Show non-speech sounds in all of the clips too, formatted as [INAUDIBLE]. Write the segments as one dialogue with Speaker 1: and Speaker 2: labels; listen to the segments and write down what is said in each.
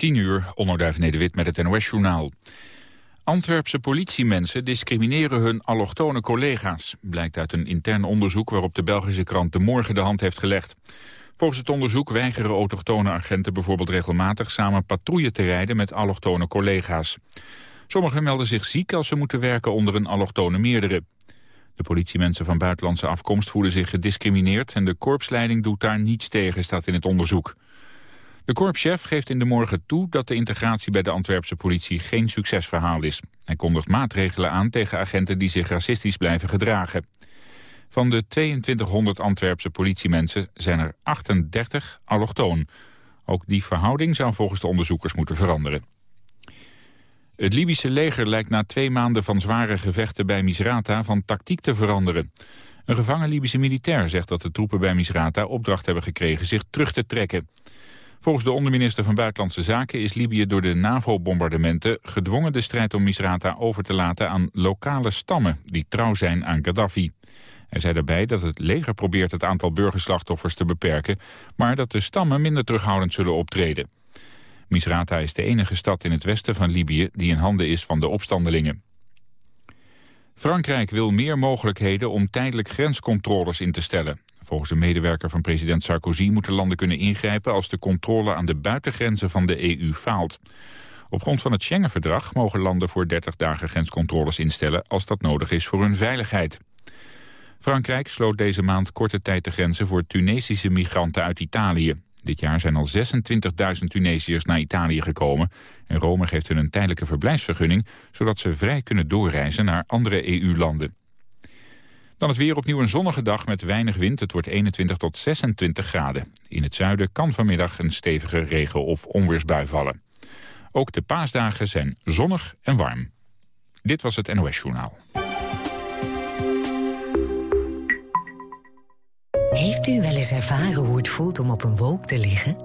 Speaker 1: 10 uur, Onderduif Nederwit met het NOS-journaal. Antwerpse politiemensen discrimineren hun allochtone collega's... blijkt uit een intern onderzoek waarop de Belgische krant De Morgen de hand heeft gelegd. Volgens het onderzoek weigeren autochtone agenten bijvoorbeeld regelmatig... samen patrouille te rijden met allochtone collega's. Sommigen melden zich ziek als ze moeten werken onder een allochtone meerdere. De politiemensen van buitenlandse afkomst voelen zich gediscrimineerd... en de korpsleiding doet daar niets tegen, staat in het onderzoek. De korpschef geeft in de morgen toe dat de integratie bij de Antwerpse politie geen succesverhaal is. Hij kondigt maatregelen aan tegen agenten die zich racistisch blijven gedragen. Van de 2200 Antwerpse politiemensen zijn er 38 allochtoon. Ook die verhouding zou volgens de onderzoekers moeten veranderen. Het Libische leger lijkt na twee maanden van zware gevechten bij Misrata van tactiek te veranderen. Een gevangen Libische militair zegt dat de troepen bij Misrata opdracht hebben gekregen zich terug te trekken. Volgens de onderminister van Buitenlandse Zaken is Libië door de NAVO-bombardementen gedwongen de strijd om Misrata over te laten aan lokale stammen die trouw zijn aan Gaddafi. Hij zei daarbij dat het leger probeert het aantal burgerslachtoffers te beperken, maar dat de stammen minder terughoudend zullen optreden. Misrata is de enige stad in het westen van Libië die in handen is van de opstandelingen. Frankrijk wil meer mogelijkheden om tijdelijk grenscontroles in te stellen. Volgens een medewerker van president Sarkozy moeten landen kunnen ingrijpen als de controle aan de buitengrenzen van de EU faalt. Op grond van het Schengen-verdrag mogen landen voor 30 dagen grenscontroles instellen als dat nodig is voor hun veiligheid. Frankrijk sloot deze maand korte tijd de grenzen voor Tunesische migranten uit Italië. Dit jaar zijn al 26.000 Tunesiërs naar Italië gekomen. En Rome geeft hun een tijdelijke verblijfsvergunning... zodat ze vrij kunnen doorreizen naar andere EU-landen. Dan het weer opnieuw een zonnige dag met weinig wind. Het wordt 21 tot 26 graden. In het zuiden kan vanmiddag een stevige regen- of onweersbui vallen. Ook de paasdagen zijn zonnig en warm. Dit was het NOS Journaal.
Speaker 2: Heeft u wel eens ervaren hoe het voelt om op een wolk te liggen?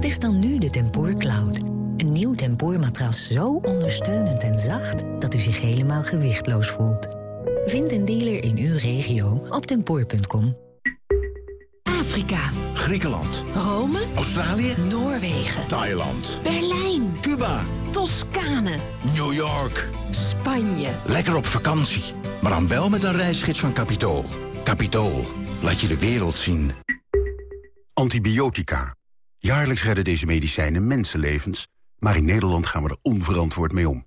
Speaker 2: Is dan nu de Tempoor Cloud. Een nieuw tempoormatras zo ondersteunend en zacht... dat u zich helemaal gewichtloos voelt. Vind een dealer in uw regio op tempoor.com.
Speaker 3: Afrika.
Speaker 4: Griekenland.
Speaker 3: Rome.
Speaker 4: Australië.
Speaker 3: Noorwegen.
Speaker 4: Thailand.
Speaker 3: Berlijn.
Speaker 4: Cuba.
Speaker 3: Toscane.
Speaker 4: New York.
Speaker 3: Spanje.
Speaker 4: Lekker op vakantie. Maar dan wel met een reisgids van Capitool. Capitool. Laat je de wereld zien.
Speaker 5: Antibiotica. Jaarlijks redden deze medicijnen mensenlevens... maar in Nederland gaan we er onverantwoord mee om.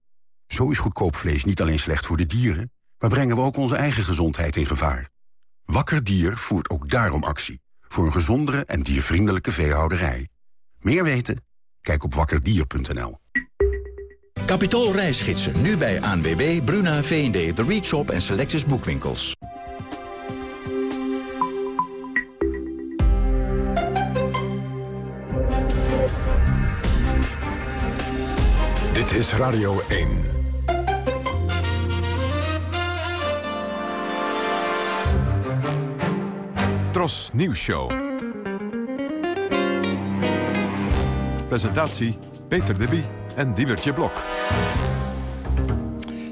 Speaker 5: Zo is goedkoop vlees niet alleen slecht voor de dieren... maar brengen we ook onze eigen gezondheid in gevaar. Wakker Dier voert ook daarom actie. Voor een gezondere en diervriendelijke veehouderij. Meer weten? Kijk op wakkerdier.nl.
Speaker 4: Capitool reisgidsen. Nu bij ANWB, Bruna, V&D, The Reach Shop en Selectus Boekwinkels.
Speaker 6: Dit is Radio 1. Tros Nieuws Show. Presentatie Peter de Bie en Diewertje Blok.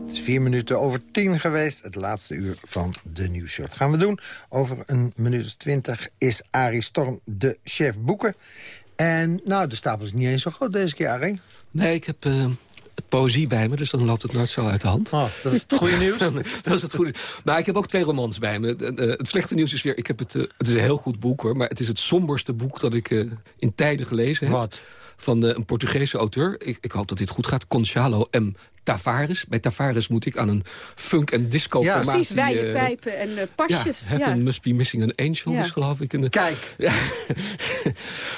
Speaker 7: Het is vier minuten over tien geweest. Het laatste uur van de nieuwsshow. Dat gaan we doen. Over een minuut of twintig is Arie Storm de chef boeken. En nou, de stapel is niet eens zo groot deze keer, Arie.
Speaker 8: Nee, ik heb uh, poëzie bij me, dus dan loopt het nooit zo uit de hand.
Speaker 7: Oh, dat is het goede [LAUGHS] nieuws.
Speaker 8: dat is het goede. Maar ik heb ook twee romans bij me. Uh, het slechte nieuws is weer, ik heb het, uh, het is een heel goed boek hoor, maar het is het somberste boek dat ik in tijden gelezen heb.
Speaker 7: Wat?
Speaker 8: Van een Portugese auteur. Ik, ik, hoop dat dit goed gaat. Conchalo M. Tavares. Bij Tavares moet ik aan een funk- en disco-formatie...
Speaker 3: Precies,
Speaker 8: eh,
Speaker 3: wijdenpijpen en eh,
Speaker 8: ja,
Speaker 3: pasjes.
Speaker 8: Heaven
Speaker 3: Ja,
Speaker 8: Must Be Missing an Angel
Speaker 3: Ja.
Speaker 8: is geloof ik. Een,
Speaker 7: Kijk, [LAUGHS]
Speaker 8: ja.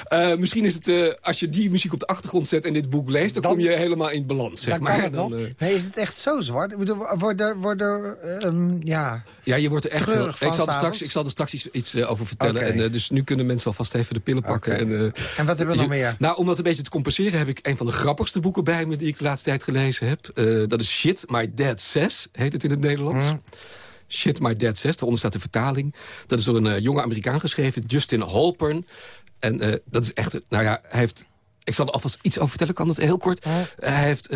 Speaker 8: Eh, misschien is het, eh, als je die muziek op de achtergrond zet en dit boek leest... dan,
Speaker 7: Dan-
Speaker 8: kom je helemaal in balans, zeg
Speaker 7: dan
Speaker 8: maar.
Speaker 7: kan het
Speaker 8: Dan,
Speaker 7: nog. Nee, is het echt zo zwart? Ik bedoel, worden, worden ehm, ja...
Speaker 8: ja, je wordt er echt heel... Ik zal, er straks, ik zal er straks iets, iets over vertellen.
Speaker 7: Oké.
Speaker 8: En, dus nu kunnen mensen alvast even de pillen pakken.
Speaker 7: Oké.
Speaker 8: En, eh,
Speaker 7: En wat hebben we nog meer?
Speaker 8: Nou, om dat een beetje te compenseren heb ik een van de grappigste boeken bij me... die ik de laatste tijd gelezen heb. Eh, dat is Shit My Dad Says, heet het in het Nederlands.
Speaker 7: Hm.
Speaker 8: Shit My Dad Says, daaronder staat de vertaling. Dat is door een eh, jonge Amerikaan geschreven, Justin Halpern. En eh, dat is echt, nou ja, hij heeft... Ik zal er alvast iets over vertellen, kan dat heel kort. Hij, heeft,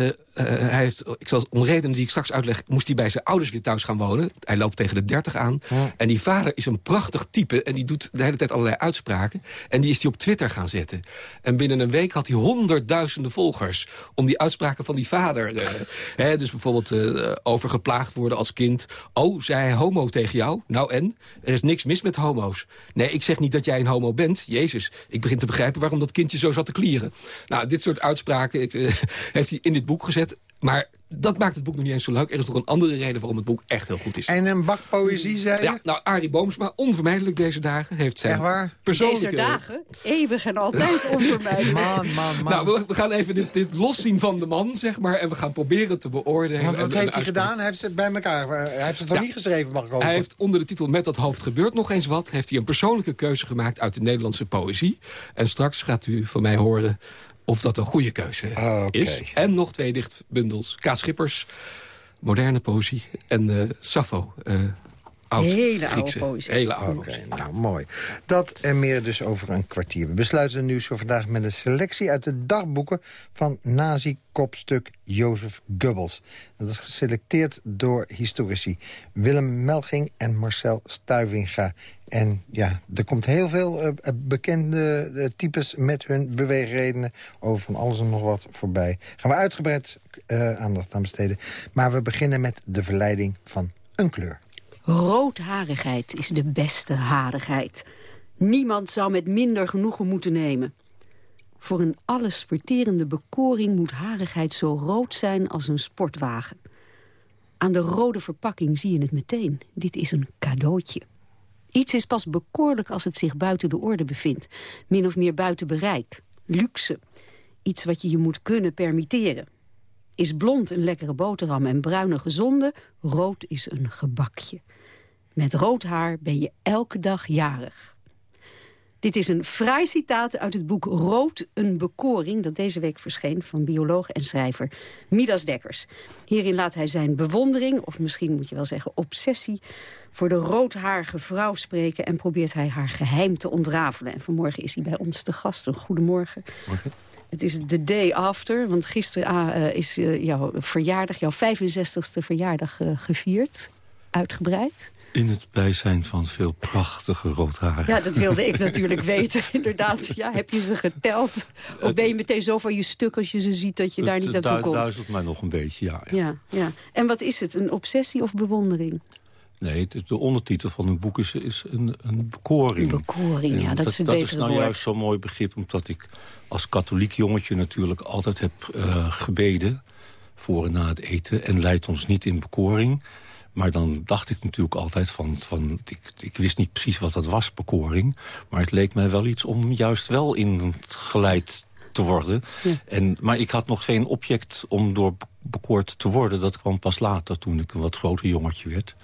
Speaker 8: hij heeft, ik zal om redenen die ik straks uitleg... moest hij bij zijn ouders weer thuis gaan wonen. Hij loopt tegen de 30 aan. En die vader is een prachtig type. En die doet de hele tijd allerlei uitspraken. En die is hij op Twitter gaan zetten. En binnen een week had hij honderdduizenden volgers... om die uitspraken van die vader... eh, [LAUGHS] hè, dus bijvoorbeeld eh, over geplaagd worden als kind. Oh, zei hij homo tegen jou? Nou en? Er is niks mis met homo's. Nee, ik zeg niet dat jij een homo bent. Jezus, ik begin te begrijpen waarom dat kindje zo zat te klieren. Nou, dit soort uitspraken ik, eh, [LAUGHS] heeft hij in dit boek gezet. Maar dat maakt het boek nog niet eens zo leuk. Er is nog een andere reden waarom het boek echt heel goed is.
Speaker 7: En een bak poëzie, zei je?
Speaker 8: Ja, nou, Arie Boomsma, onvermijdelijk deze dagen, heeft zijn
Speaker 7: Echt waar?
Speaker 8: persoonlijke...
Speaker 3: Deze dagen, eeuwig en altijd [LAUGHS] onvermijdelijk.
Speaker 7: Man, man, man.
Speaker 8: Nou, we, we gaan even dit, dit loszien van de man, zeg maar. En we gaan proberen te beoordelen.
Speaker 7: Want wat
Speaker 8: en- en
Speaker 7: heeft hij gedaan? Hij heeft ze bij elkaar... eh, Hij heeft het toch
Speaker 8: Ja.
Speaker 7: niet geschreven, mag ik hopen?
Speaker 8: Hij heeft onder de titel Met dat hoofd gebeurt nog eens wat... heeft hij een persoonlijke keuze gemaakt uit de Nederlandse poëzie. En straks gaat u van mij horen of dat een goede keuze
Speaker 7: Ah,
Speaker 8: is. En nog twee dichtbundels. K. Schippers, moderne poëzie. En eh Sappho, eh oud
Speaker 3: Hele oude poëzie.
Speaker 8: Hele oude
Speaker 7: Oké,
Speaker 8: poëzie.
Speaker 7: nou mooi. Dat en meer dus over een kwartier. We besluiten nu zo vandaag met een selectie uit de dagboeken... van nazi-kopstuk Jozef Goebbels. Dat is geselecteerd door historici Willem Melging en Marcel Stuivinga. En ja, er komt heel veel eh, eh, bekende eh, types met hun beweegredenen... over van alles en nog wat voorbij. Gaan we uitgebreid eh, aandacht aan besteden. Maar we beginnen met de verleiding van een kleur.
Speaker 3: Roodharigheid is de beste harigheid. Niemand zou met minder genoegen moeten nemen. Voor een alles verterende bekoring moet harigheid zo rood zijn als een sportwagen. Aan de rode verpakking zie je het meteen. Dit is een cadeautje. Iets is pas bekoorlijk als het zich buiten de orde bevindt. Min of meer buiten bereik. Luxe. Iets wat je je moet kunnen permitteren. Is blond een lekkere boterham en bruin een gezonde? Rood is een gebakje. Met rood haar ben je elke dag jarig. Dit is een fraai citaat uit het boek Rood, een bekoring... dat deze week verscheen van bioloog en schrijver Midas Dekkers. Hierin laat hij zijn bewondering, of misschien moet je wel zeggen obsessie... voor de roodharige vrouw spreken en probeert hij haar geheim te ontrafelen. En vanmorgen is hij bij ons te gast. Een goedemorgen. Het is the day after, want gisteren ah, eh, is eh, jouw verjaardag, jouw 65ste verjaardag eh, gevierd. Uitgebreid.
Speaker 9: In het bijzijn van veel prachtige roodharen.
Speaker 3: Ja, dat wilde ik [LAUGHS] natuurlijk weten, inderdaad. [LAUGHS] Ja, heb je ze geteld? Of ben je meteen zo van je stuk als je ze ziet dat je daar niet
Speaker 9: Het
Speaker 3: naartoe komt?
Speaker 9: duizelt mij nog een beetje, ja. ja.
Speaker 3: Ja, ja. En wat is het? Een obsessie of bewondering?
Speaker 9: Nee, het is de ondertitel van een boek is, is een, een bekoring.
Speaker 3: Een bekoring, ja, dat is het
Speaker 9: Dat is nou
Speaker 3: woord.
Speaker 9: juist zo'n mooi begrip, omdat ik als katholiek jongetje natuurlijk altijd heb eh, gebeden voor en na het eten. En leidt ons niet in bekoring. Maar dan dacht ik natuurlijk altijd van... van ik, ik wist niet precies wat dat was, bekoring. Maar het leek mij wel iets om juist wel in geleid te worden.
Speaker 3: Ja.
Speaker 9: En, maar ik had nog geen object om door be- bekoord te worden. Dat kwam pas later, toen ik een wat groter jongetje werd.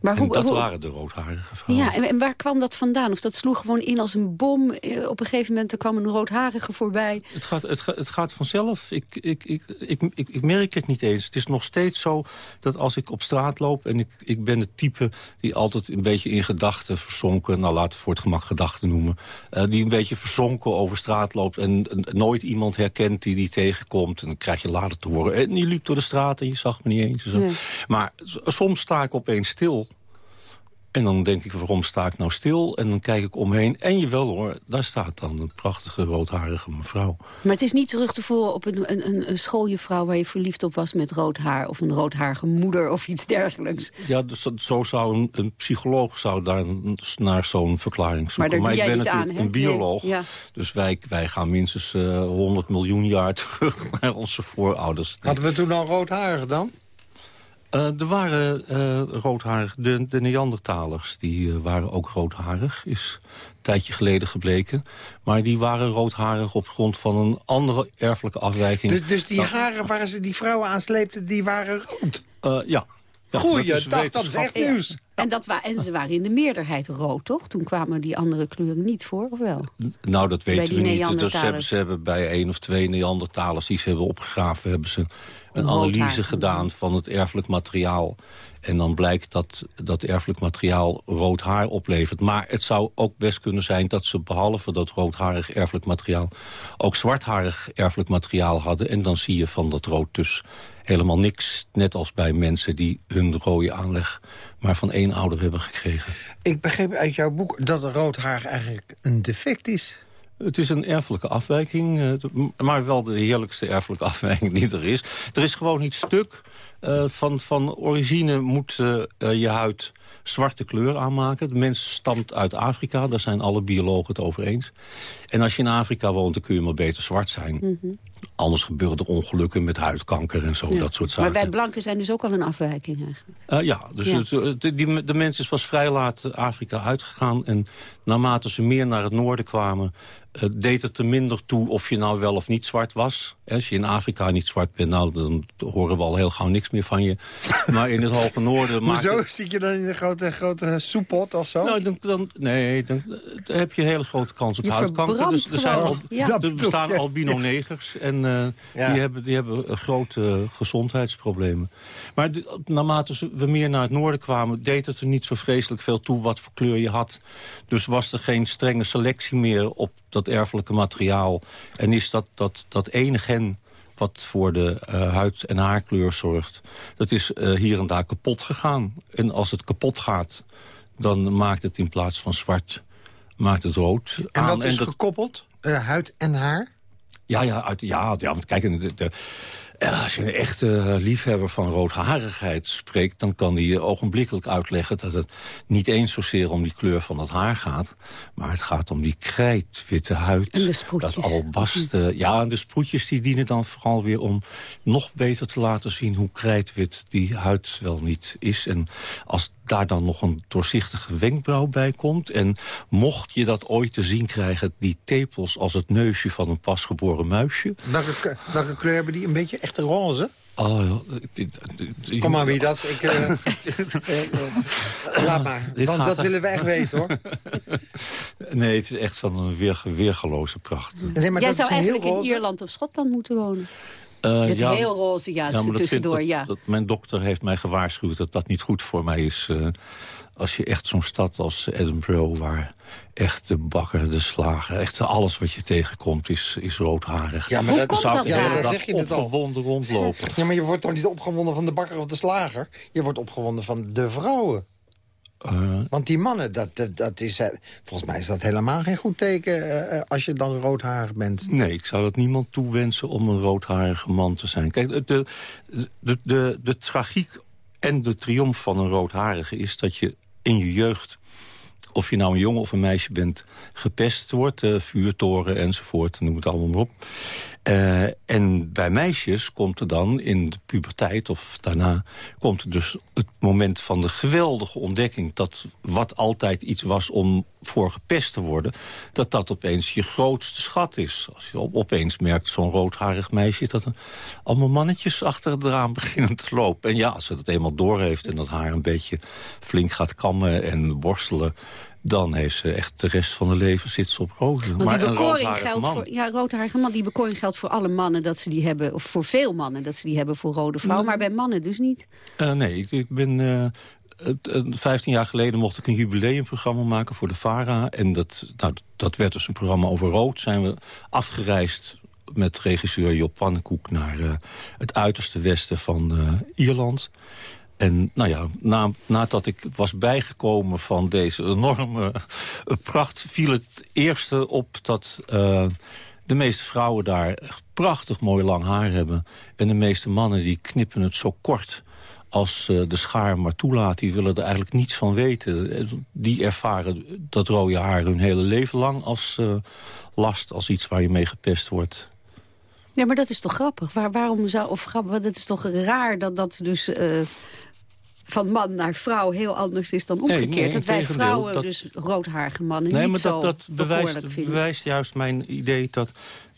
Speaker 3: Maar
Speaker 9: en dat waren de roodharige vrouwen.
Speaker 3: Ja, en, en waar kwam dat vandaan? Of dat sloeg gewoon in als een bom? Eh, Op een gegeven moment er kwam een roodharige voorbij.
Speaker 9: Het gaat, het, gaat, het gaat vanzelf. Ik, ik, ik, ik, ik, ik merk het niet eens. Het is nog steeds zo dat als ik op straat loop... en ik, ik ben het type die altijd een beetje in gedachten verzonken... nou, laten we voor het gemak gedachten noemen... eh, die een beetje verzonken over straat loopt... en, en nooit iemand herkent die die tegenkomt. En dan krijg je later te horen... en je liep door de straat en je zag me niet eens.
Speaker 3: Nee.
Speaker 9: Maar soms sta ik opeens stil... En dan denk ik, waarom sta ik nou stil? En dan kijk ik omheen. En jawel hoor, daar staat dan een prachtige roodharige mevrouw.
Speaker 3: Maar het is niet terug te voeren op een, een, een schooljuffrouw... waar je verliefd op was met rood haar... of een roodharige moeder of iets dergelijks.
Speaker 9: Ja, dus, zo zou een, een psycholoog zou daar naar zo'n verklaring zoeken.
Speaker 3: Maar,
Speaker 9: ik ben
Speaker 3: natuurlijk
Speaker 9: een bioloog. Dus wij, wij gaan minstens uh, eh, 100 miljoen jaar [LAUGHS] terug naar onze voorouders.
Speaker 7: Hadden we toen al roodharigen dan?
Speaker 9: Uh, er waren uh, roodharig, de, de Neandertalers, die uh, waren ook roodharig, is een tijdje geleden gebleken. Maar die waren roodharig op grond van een andere erfelijke afwijking.
Speaker 7: Dus, dus die haren waar ze die vrouwen aansleepten, die waren rood?
Speaker 9: ja.
Speaker 7: ja Goeiedag, dat is echt nieuws.
Speaker 3: En, dat wa en ze waren in de meerderheid rood, toch? Toen kwamen die andere kleuren niet voor, of wel?
Speaker 9: Nou, dat weten we niet. Dus ze, hebben, ze hebben bij één of twee Neandertalers die ze hebben opgegraven... hebben ze een analyse gedaan van het erfelijk materiaal. En dan blijkt dat dat erfelijk materiaal rood haar oplevert. Maar het zou ook best kunnen zijn dat ze behalve dat roodharig erfelijk materiaal... ook zwartharig erfelijk materiaal hadden. En dan zie je van dat rood dus helemaal niks. Net als bij mensen die hun rode aanleg maar van één ouder hebben gekregen.
Speaker 7: Ik begreep uit jouw boek dat rood haar eigenlijk een defect is.
Speaker 9: Het is een erfelijke afwijking, eh, maar wel de heerlijkste erfelijke [LAUGHS] afwijking die er is. Er is gewoon niet stuk. Uh, van, van origine moet uh, je huid zwarte kleur aanmaken. De mens stamt uit Afrika, daar zijn alle biologen het over eens. En als je in Afrika woont, dan kun je maar beter zwart zijn. Mhm. Anders gebeuren er ongelukken met huidkanker en zo, dat soort zaken.
Speaker 3: Maar wij blanken zijn dus ook al een afwijking eigenlijk.
Speaker 9: Uh, ja, dus Het, die, de mens is pas vrij laat Afrika uitgegaan. En naarmate ze meer naar het noorden kwamen... Uh, deed het er minder toe of je nou wel of niet zwart was. Als je in Afrika niet zwart bent, nou, dan horen we al heel gauw niks meer van je. Maar in het hoge noorden... [LAUGHS]
Speaker 7: Hoezo? Het... Zit je dan in een grote, grote soepot of zo?
Speaker 9: Nou, dan, dan, nee, dan, dan, heb je een hele grote kans op huidkanker. Dus er, zijn al, er bestaan albino-negers en uh, die, hebben, die hebben grote gezondheidsproblemen. Maar naarmate we meer naar het noorden kwamen... deed het er niet zo vreselijk veel toe wat voor kleur je had. Dus was er geen strenge selectie meer op dat erfelijke materiaal. En is dat, dat, dat ene gen wat voor de uh, huid- en haarkleur zorgt... dat is uh, hier en daar kapot gegaan. En als het kapot gaat, dan maakt het in plaats van zwart... maakt het rood
Speaker 7: En dat is gekoppeld? Uh, huid en haar?
Speaker 9: Ja, ja, uit, ja, ja want kijk, de, de, als je een echte liefhebber van roodharigheid spreekt... dan kan hij je ogenblikkelijk uitleggen dat het niet eens zozeer om die kleur van het haar gaat... maar het gaat om die krijtwitte huid.
Speaker 3: En de sproetjes.
Speaker 9: Dat albaste, ja, en de sproetjes die dienen dan vooral weer om nog beter te laten zien... hoe krijtwit die huid wel niet is. En als daar dan nog een doorzichtige wenkbrauw bij komt... en mocht je dat ooit te zien krijgen, die tepels als het neusje van een pasgeboren muisje...
Speaker 7: Welke, welke kleur hebben die? Een beetje echte roze?
Speaker 9: Oh,
Speaker 7: ja. Kom maar, wie dat? Ik, uh, [LAUGHS] laat maar, want dat willen we echt weten, hoor. [LAUGHS]
Speaker 9: Nee, het is echt van een weer, weergeloze pracht.
Speaker 3: Nee, maar Jij zou eigenlijk in Ierland of Schotland moeten wonen. Uh, is ja, heel roze, ja, ja tussendoor. Dat, ja.
Speaker 9: Dat, mijn dokter heeft mij gewaarschuwd dat dat niet goed voor mij is. Uh, als je echt zo'n stad als Edinburgh, waar echt de bakker, de slager, echt alles wat je tegenkomt is, is roodharig.
Speaker 3: Ja, maar dat, zou
Speaker 7: dat
Speaker 3: ja,
Speaker 7: dan zeg je het al.
Speaker 9: opgewonden rondlopen.
Speaker 7: Ja, maar je wordt toch niet opgewonden van de bakker of de slager? Je wordt opgewonden van de vrouwen. Uh, Want die mannen, dat, dat, dat, is, volgens mij is dat helemaal geen goed teken uh, als je dan roodharig bent.
Speaker 9: Nee, ik zou dat niemand toewensen om een roodharige man te zijn. Kijk, de, de, de, de, de tragiek en de triomf van een roodharige is dat je in je jeugd of je nou een jongen of een meisje bent, gepest wordt. Uh, vuurtoren enzovoort, noem het allemaal maar op. Uh, en bij meisjes komt er dan in de puberteit of daarna... komt er dus het moment van de geweldige ontdekking... dat wat altijd iets was om voor gepest te worden... dat dat opeens je grootste schat is. Als je opeens merkt, zo'n roodharig meisje... dat er allemaal mannetjes achter het raam [LAUGHS] beginnen te lopen. En ja, als ze dat eenmaal doorheeft en dat haar een beetje flink gaat kammen en borstelen dan heeft ze echt de rest van haar leven zit ze op rozen.
Speaker 3: Want die bekoring geldt voor ja, roodharige man, die bekoring geldt voor alle mannen dat ze die hebben, of voor veel mannen dat ze die hebben voor rode vrouwen, maar bij mannen dus niet.
Speaker 9: Uh, nee, ik, ik ben uh, eh, 15 jaar geleden mocht ik een jubileumprogramma maken voor de VARA. En dat, nou, dat werd dus een programma over rood. Zijn we afgereisd met regisseur Job Pannenkoek naar uh, het uiterste westen van Ierland. En nou ja, na, nadat ik was bijgekomen van deze enorme eh, pracht... viel het eerste op dat uh, de meeste vrouwen daar echt prachtig mooi lang haar hebben. En de meeste mannen die knippen het zo kort als uh, de schaar maar toelaat. Die willen er eigenlijk niets van weten. Die ervaren dat rode haar hun hele leven lang als last... als iets waar je mee gepest wordt.
Speaker 3: Ja, maar dat is toch grappig? Waar, waarom zou, of grappig, dat is toch raar dat dat dus van man naar vrouw heel anders is dan omgekeerd. Nee, nee, dat wij vrouwen, dat... dus roodharige mannen,
Speaker 9: nee,
Speaker 3: niet
Speaker 9: maar
Speaker 3: zo
Speaker 9: dat, dat bewijst, bewijst juist mijn idee dat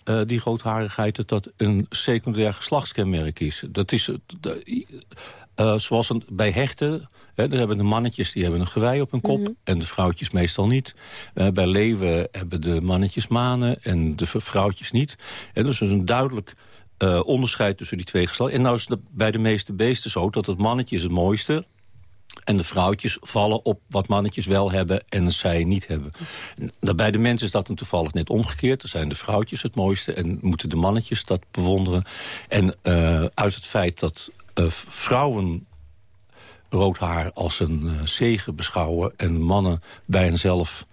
Speaker 9: uh, die roodharigheid dat, dat een secundair geslachtskenmerk is. Dat is, uh, zoals een, bij hechten He, daar hebben de mannetjes die hebben een gewei op hun kop mm -hmm. en de vrouwtjes meestal niet. Uh, bij leeuwen hebben de mannetjes manen en de vrouwtjes niet. En dus is een duidelijk uh, onderscheid tussen die twee geslachten. En nou is het bij de meeste beesten zo dat het mannetje is het mooiste... En de vrouwtjes vallen op wat mannetjes wel hebben en zij niet hebben. Bij de mensen is dat dan toevallig net omgekeerd. Dan zijn de vrouwtjes het mooiste en moeten de mannetjes dat bewonderen. En uh, uit het feit dat uh, vrouwen rood haar als een zegen beschouwen... en mannen bij henzelf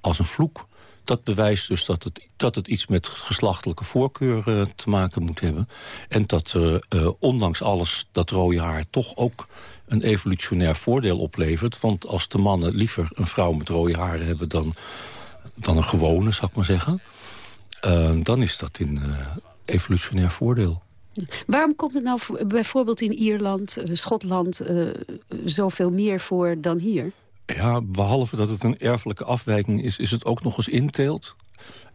Speaker 9: als een vloek. Dat bewijst dus dat het, dat het iets met geslachtelijke voorkeur uh, te maken moet hebben. En dat uh, ondanks alles dat rode haar toch ook een evolutionair voordeel oplevert. Want als de mannen liever een vrouw met rode haren hebben... dan, dan een gewone, zou ik maar zeggen... dan is dat in evolutionair voordeel.
Speaker 3: Waarom komt het nou bijvoorbeeld in Ierland, Schotland... Zoveel meer voor dan hier?
Speaker 9: Ja, behalve dat het een erfelijke afwijking is... is het ook nog eens inteelt.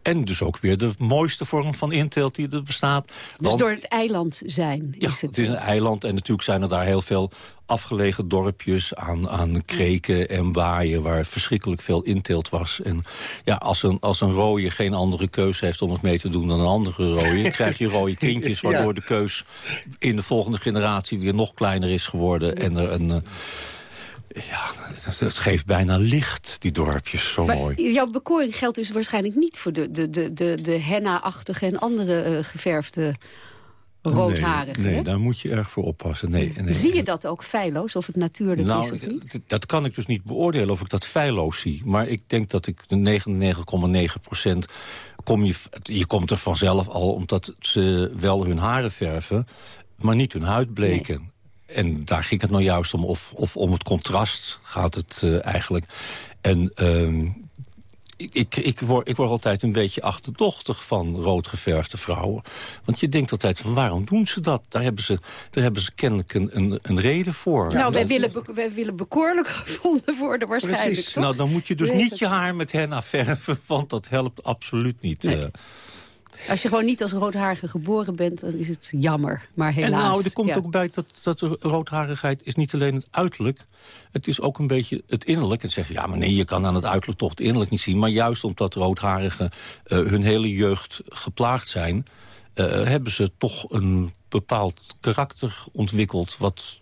Speaker 9: En dus ook weer de mooiste vorm van inteelt die er bestaat. Dus
Speaker 3: door het eiland zijn?
Speaker 9: Ja,
Speaker 3: is het,
Speaker 9: het is een eiland en natuurlijk zijn er daar heel veel afgelegen dorpjes aan, aan kreken en waaien... waar verschrikkelijk veel inteelt was. En ja, als een, als een rooie geen andere keus heeft om het mee te doen dan een andere rooie... krijg je rode [LAUGHS] kindjes, waardoor de keus in de volgende generatie... weer nog kleiner is geworden en er een... Ja, het geeft bijna licht, die dorpjes, zo
Speaker 3: maar
Speaker 9: mooi.
Speaker 3: Jouw bekoring geldt dus waarschijnlijk niet voor de, de, de, de, de henna-achtige en andere uh, geverfde roodharigen.
Speaker 9: Nee, nee daar moet je erg voor oppassen. Nee, nee,
Speaker 3: zie je dat ook feilloos, of het natuurlijk
Speaker 9: nou,
Speaker 3: is of niet?
Speaker 9: Dat kan ik dus niet beoordelen of ik dat feilloos zie. Maar ik denk dat ik de 99,9 procent... Kom je, je komt er vanzelf al omdat ze wel hun haren verven... maar niet hun huid bleken. En daar ging het nou juist om, of, of om het contrast gaat het uh, eigenlijk. En uh, ik, ik, word, ik word altijd een beetje achterdochtig van roodgeverfde vrouwen. Want je denkt altijd van waarom doen ze dat? Daar hebben ze, daar hebben ze kennelijk een, een, een reden voor.
Speaker 3: Nou, wij willen, wij willen bekoorlijk gevonden worden waarschijnlijk,
Speaker 9: Precies.
Speaker 3: Toch?
Speaker 9: Nou, dan moet je dus niet
Speaker 3: het.
Speaker 9: je haar met henna verven, want dat helpt absoluut niet.
Speaker 3: Nee.
Speaker 9: Uh,
Speaker 3: Als je gewoon niet als roodharige geboren bent, dan is het jammer. Maar helaas.
Speaker 9: En nou, er komt
Speaker 3: ja.
Speaker 9: ook bij dat, dat roodharigheid is niet alleen het uiterlijk. Het is ook een beetje het innerlijk. En zeg je, ja, maar nee, je kan aan het uiterlijk toch het innerlijk niet zien. Maar juist omdat roodharigen uh, hun hele jeugd geplaagd zijn... Uh, hebben ze toch een bepaald karakter ontwikkeld... wat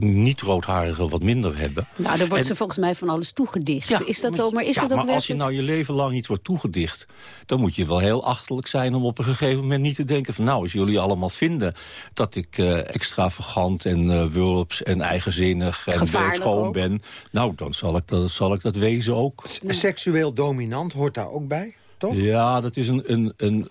Speaker 9: niet-roodharigen wat minder hebben.
Speaker 3: Nou, er wordt
Speaker 9: En-
Speaker 3: ze volgens mij van alles toegedicht.
Speaker 9: Ja,
Speaker 3: is dat
Speaker 9: maar-
Speaker 3: ook, maar is
Speaker 9: ja,
Speaker 3: dat ook
Speaker 9: maar als je nou je leven lang iets wordt toegedicht... dan moet je wel heel achterlijk zijn om op een gegeven moment niet te denken... van nou, als jullie allemaal vinden dat ik eh, extravagant en eh wulps en eigenzinnig... en
Speaker 3: Gevaarlijk
Speaker 9: schoon ben, nou, dan zal ik, dat, zal ik dat wezen ook.
Speaker 7: Seksueel dominant hoort daar ook bij, toch?
Speaker 9: Ja, dat is een, een, een,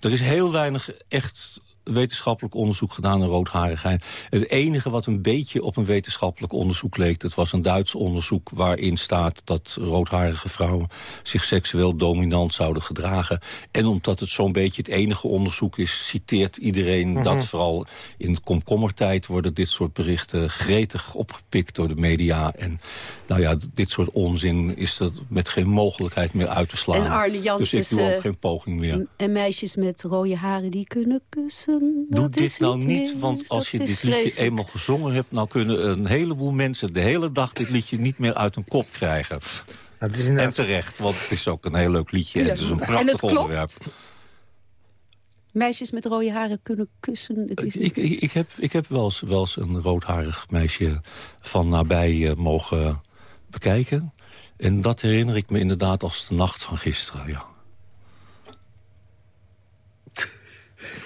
Speaker 9: er is heel weinig echt wetenschappelijk onderzoek gedaan naar roodharigheid. Het enige wat een beetje op een wetenschappelijk onderzoek leek... dat was een Duits onderzoek waarin staat dat roodharige vrouwen... zich seksueel dominant zouden gedragen. En omdat het zo'n beetje het enige onderzoek is... citeert iedereen
Speaker 7: Mhm.
Speaker 9: dat vooral in de komkommertijd... worden dit soort berichten gretig opgepikt door de media. En nou ja, dit soort onzin is er met geen mogelijkheid meer uit te slaan.
Speaker 3: En Arne
Speaker 9: dus ik doe ook
Speaker 3: eh,
Speaker 9: geen poging meer.
Speaker 3: En meisjes met rode haren die kunnen kussen.
Speaker 9: Doe
Speaker 3: dat
Speaker 9: dit
Speaker 3: is
Speaker 9: nou
Speaker 3: niet
Speaker 9: want als
Speaker 3: dat
Speaker 9: je dit liedje
Speaker 3: vreselijk.
Speaker 9: eenmaal gezongen hebt... nou kunnen een heleboel mensen de hele dag dit liedje niet meer uit hun kop krijgen.
Speaker 7: Dat is
Speaker 9: En
Speaker 7: inderdaad...
Speaker 9: terecht, want het is ook een heel leuk liedje... en het is een
Speaker 3: En
Speaker 9: prachtig
Speaker 3: het klopt.
Speaker 9: onderwerp.
Speaker 3: Meisjes met rode haren kunnen kussen. Het is
Speaker 9: Ik, ik, ik, heb, ik heb wel eens, wel eens een roodharig meisje van nabij eh, mogen bekijken. En dat herinner ik me inderdaad als de nacht van gisteren, ja.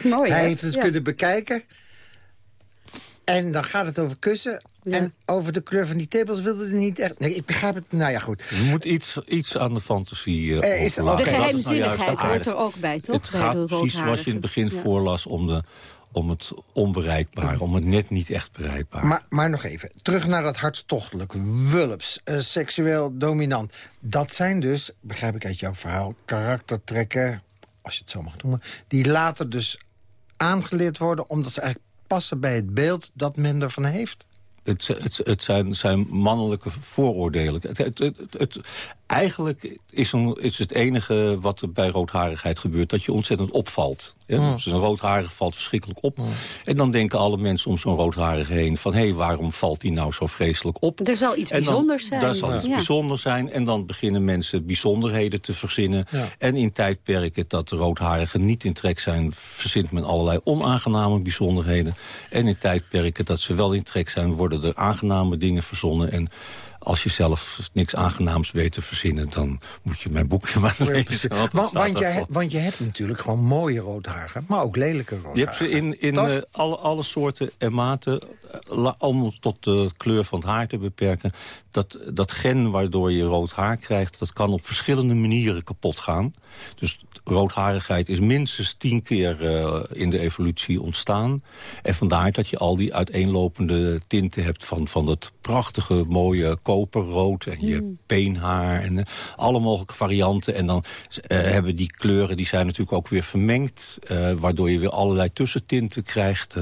Speaker 9: [LAUGHS]
Speaker 3: mooi, hè?
Speaker 7: Hij heeft het
Speaker 3: Ja.
Speaker 7: kunnen bekijken. En dan gaat het over kussen. En over de kleur van die tepels wilde hij niet echt... Nee, ik begrijp het. Nou ja, goed.
Speaker 9: Je moet iets, iets aan de fantasie uh,
Speaker 7: Er is
Speaker 3: De
Speaker 7: is
Speaker 3: geheimzinnigheid hoort er ook bij, toch?
Speaker 9: Het
Speaker 3: bij
Speaker 9: gaat
Speaker 3: de
Speaker 9: precies zoals je in het begin voorlas... om, de, om het onbereikbare, om het net niet echt bereikbaar.
Speaker 7: Maar, maar nog even, terug naar dat hartstochtelijk. Wulps, eh, seksueel dominant. Dat zijn dus, begrijp ik uit jouw verhaal, karaktertrekken... als je het zo mag noemen... die later dus aangeleerd worden... omdat ze eigenlijk passen bij het beeld dat men ervan heeft.
Speaker 9: Het, het, het zijn, zijn mannelijke vooroordelen. Het, het, het, het- eigenlijk is, een, is het enige wat er bij roodharigheid gebeurt... dat je ontzettend opvalt. Ja?
Speaker 7: Mm.
Speaker 9: Dus een roodharige valt verschrikkelijk op. En dan denken alle mensen om zo'n roodharige heen... van hé, hey, waarom valt die nou zo vreselijk op?
Speaker 3: Er zal iets
Speaker 9: dan-
Speaker 3: bijzonders zijn.
Speaker 9: Daar zal iets bijzonders zijn. En dan beginnen mensen bijzonderheden te verzinnen.
Speaker 7: Ja.
Speaker 9: En in tijdperken dat de roodharigen niet in trek zijn... verzint men allerlei onaangename bijzonderheden. En in tijdperken dat ze wel in trek zijn... worden er aangename dingen verzonnen. En als je zelf niks aangenaams weet te verzinnen... dan moet je mijn boekje maar lezen. want
Speaker 7: Want, je, want hebt natuurlijk gewoon mooie roodharigen... maar ook lelijke roodharigen.
Speaker 9: Je hebt ze in, in eh, alle, alle soorten en maten, om het tot de kleur van het haar te beperken. Dat, dat gen waardoor je rood haar krijgt, dat kan op verschillende manieren kapot gaan. Dus roodharigheid is minstens tien keer eh, in de evolutie ontstaan. En vandaar dat je al die uiteenlopende tinten hebt van, van het prachtige, mooie koperrood... en je peenhaar en eh, alle mogelijke varianten. En dan eh, hebben die kleuren, die zijn natuurlijk ook weer vermengd... waardoor je weer allerlei tussentinten krijgt...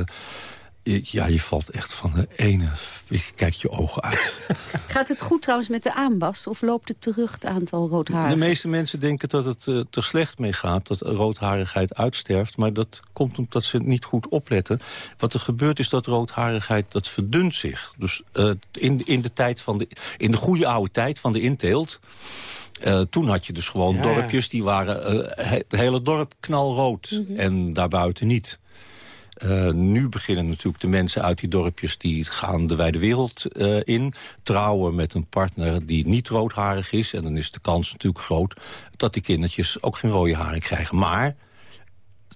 Speaker 9: ja, je valt echt van de ene... Je kijkt je ogen uit. [LAUGHS]
Speaker 3: Gaat het goed trouwens met de aanwas? Of loopt het terug, het aantal
Speaker 9: De
Speaker 3: roodharigen?
Speaker 9: meeste mensen denken dat het eh, er slecht mee gaat, dat roodharigheid uitsterft. Maar dat komt omdat ze niet goed opletten. Wat er gebeurt is dat roodharigheid, dat verdunt zich. Dus eh, in, in, de tijd van de, in de goede oude tijd van de inteelt... eh, toen had je dus gewoon
Speaker 7: Ja.
Speaker 9: dorpjes, die waren eh, he- het hele dorp knalrood. En daarbuiten niet. Eh, nu beginnen natuurlijk de mensen uit die dorpjes... die gaan de wijde wereld eh, in. Trouwen met een partner die niet roodharig is. En dan is de kans natuurlijk groot... dat die kindertjes ook geen rode haren krijgen. Maar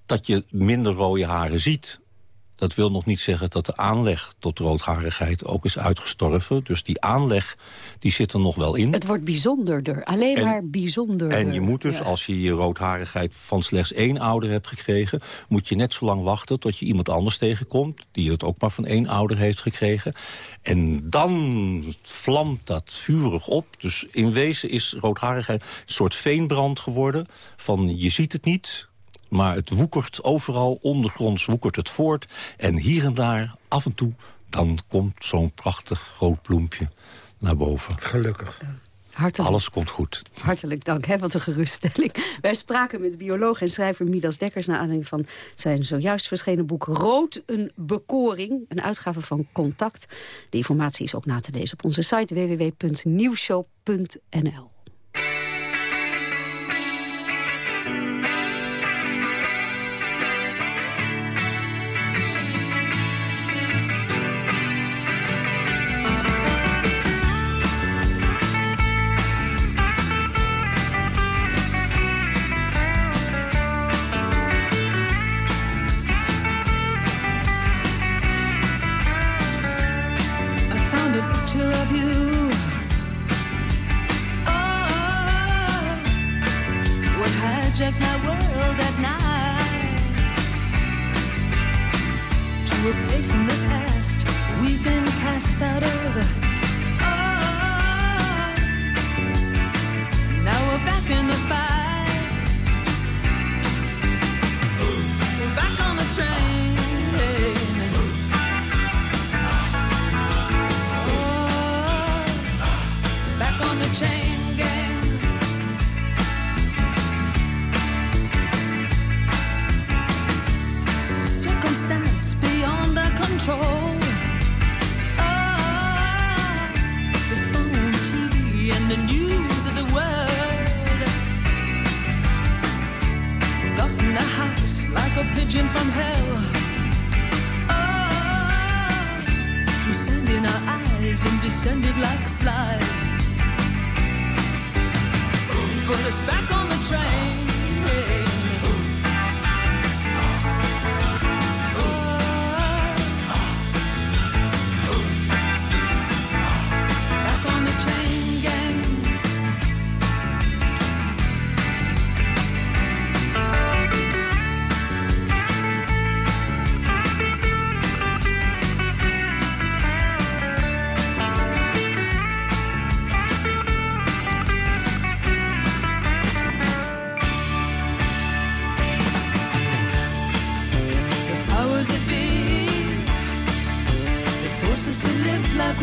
Speaker 9: dat je minder rode haren ziet... dat wil nog niet zeggen dat de aanleg tot roodharigheid ook is uitgestorven. Dus die aanleg die zit er nog wel in.
Speaker 3: Het wordt bijzonderder. Alleen
Speaker 9: En-
Speaker 3: maar bijzonderder.
Speaker 9: En je moet dus,
Speaker 3: Ja.
Speaker 9: als je je roodharigheid van slechts één ouder hebt gekregen... moet je net zo lang wachten tot je iemand anders tegenkomt... die het ook maar van één ouder heeft gekregen. En dan vlamt dat vurig op. Dus in wezen is roodharigheid een soort veenbrand geworden... van je ziet het niet, maar het woekert overal. Ondergronds woekert het voort. En hier en daar, af en toe, dan komt zo'n prachtig rood bloempje naar boven.
Speaker 7: Gelukkig.
Speaker 3: Hartelijk,
Speaker 9: Alles komt goed.
Speaker 3: hartelijk dank, hè, wat een geruststelling. Wij spraken met bioloog en schrijver Midas Dekkers... naar aanleiding van zijn zojuist verschenen boek Rood, een bekoring. Een uitgave van Contact. De informatie is ook na te lezen op onze site www.nieuwshow.nl.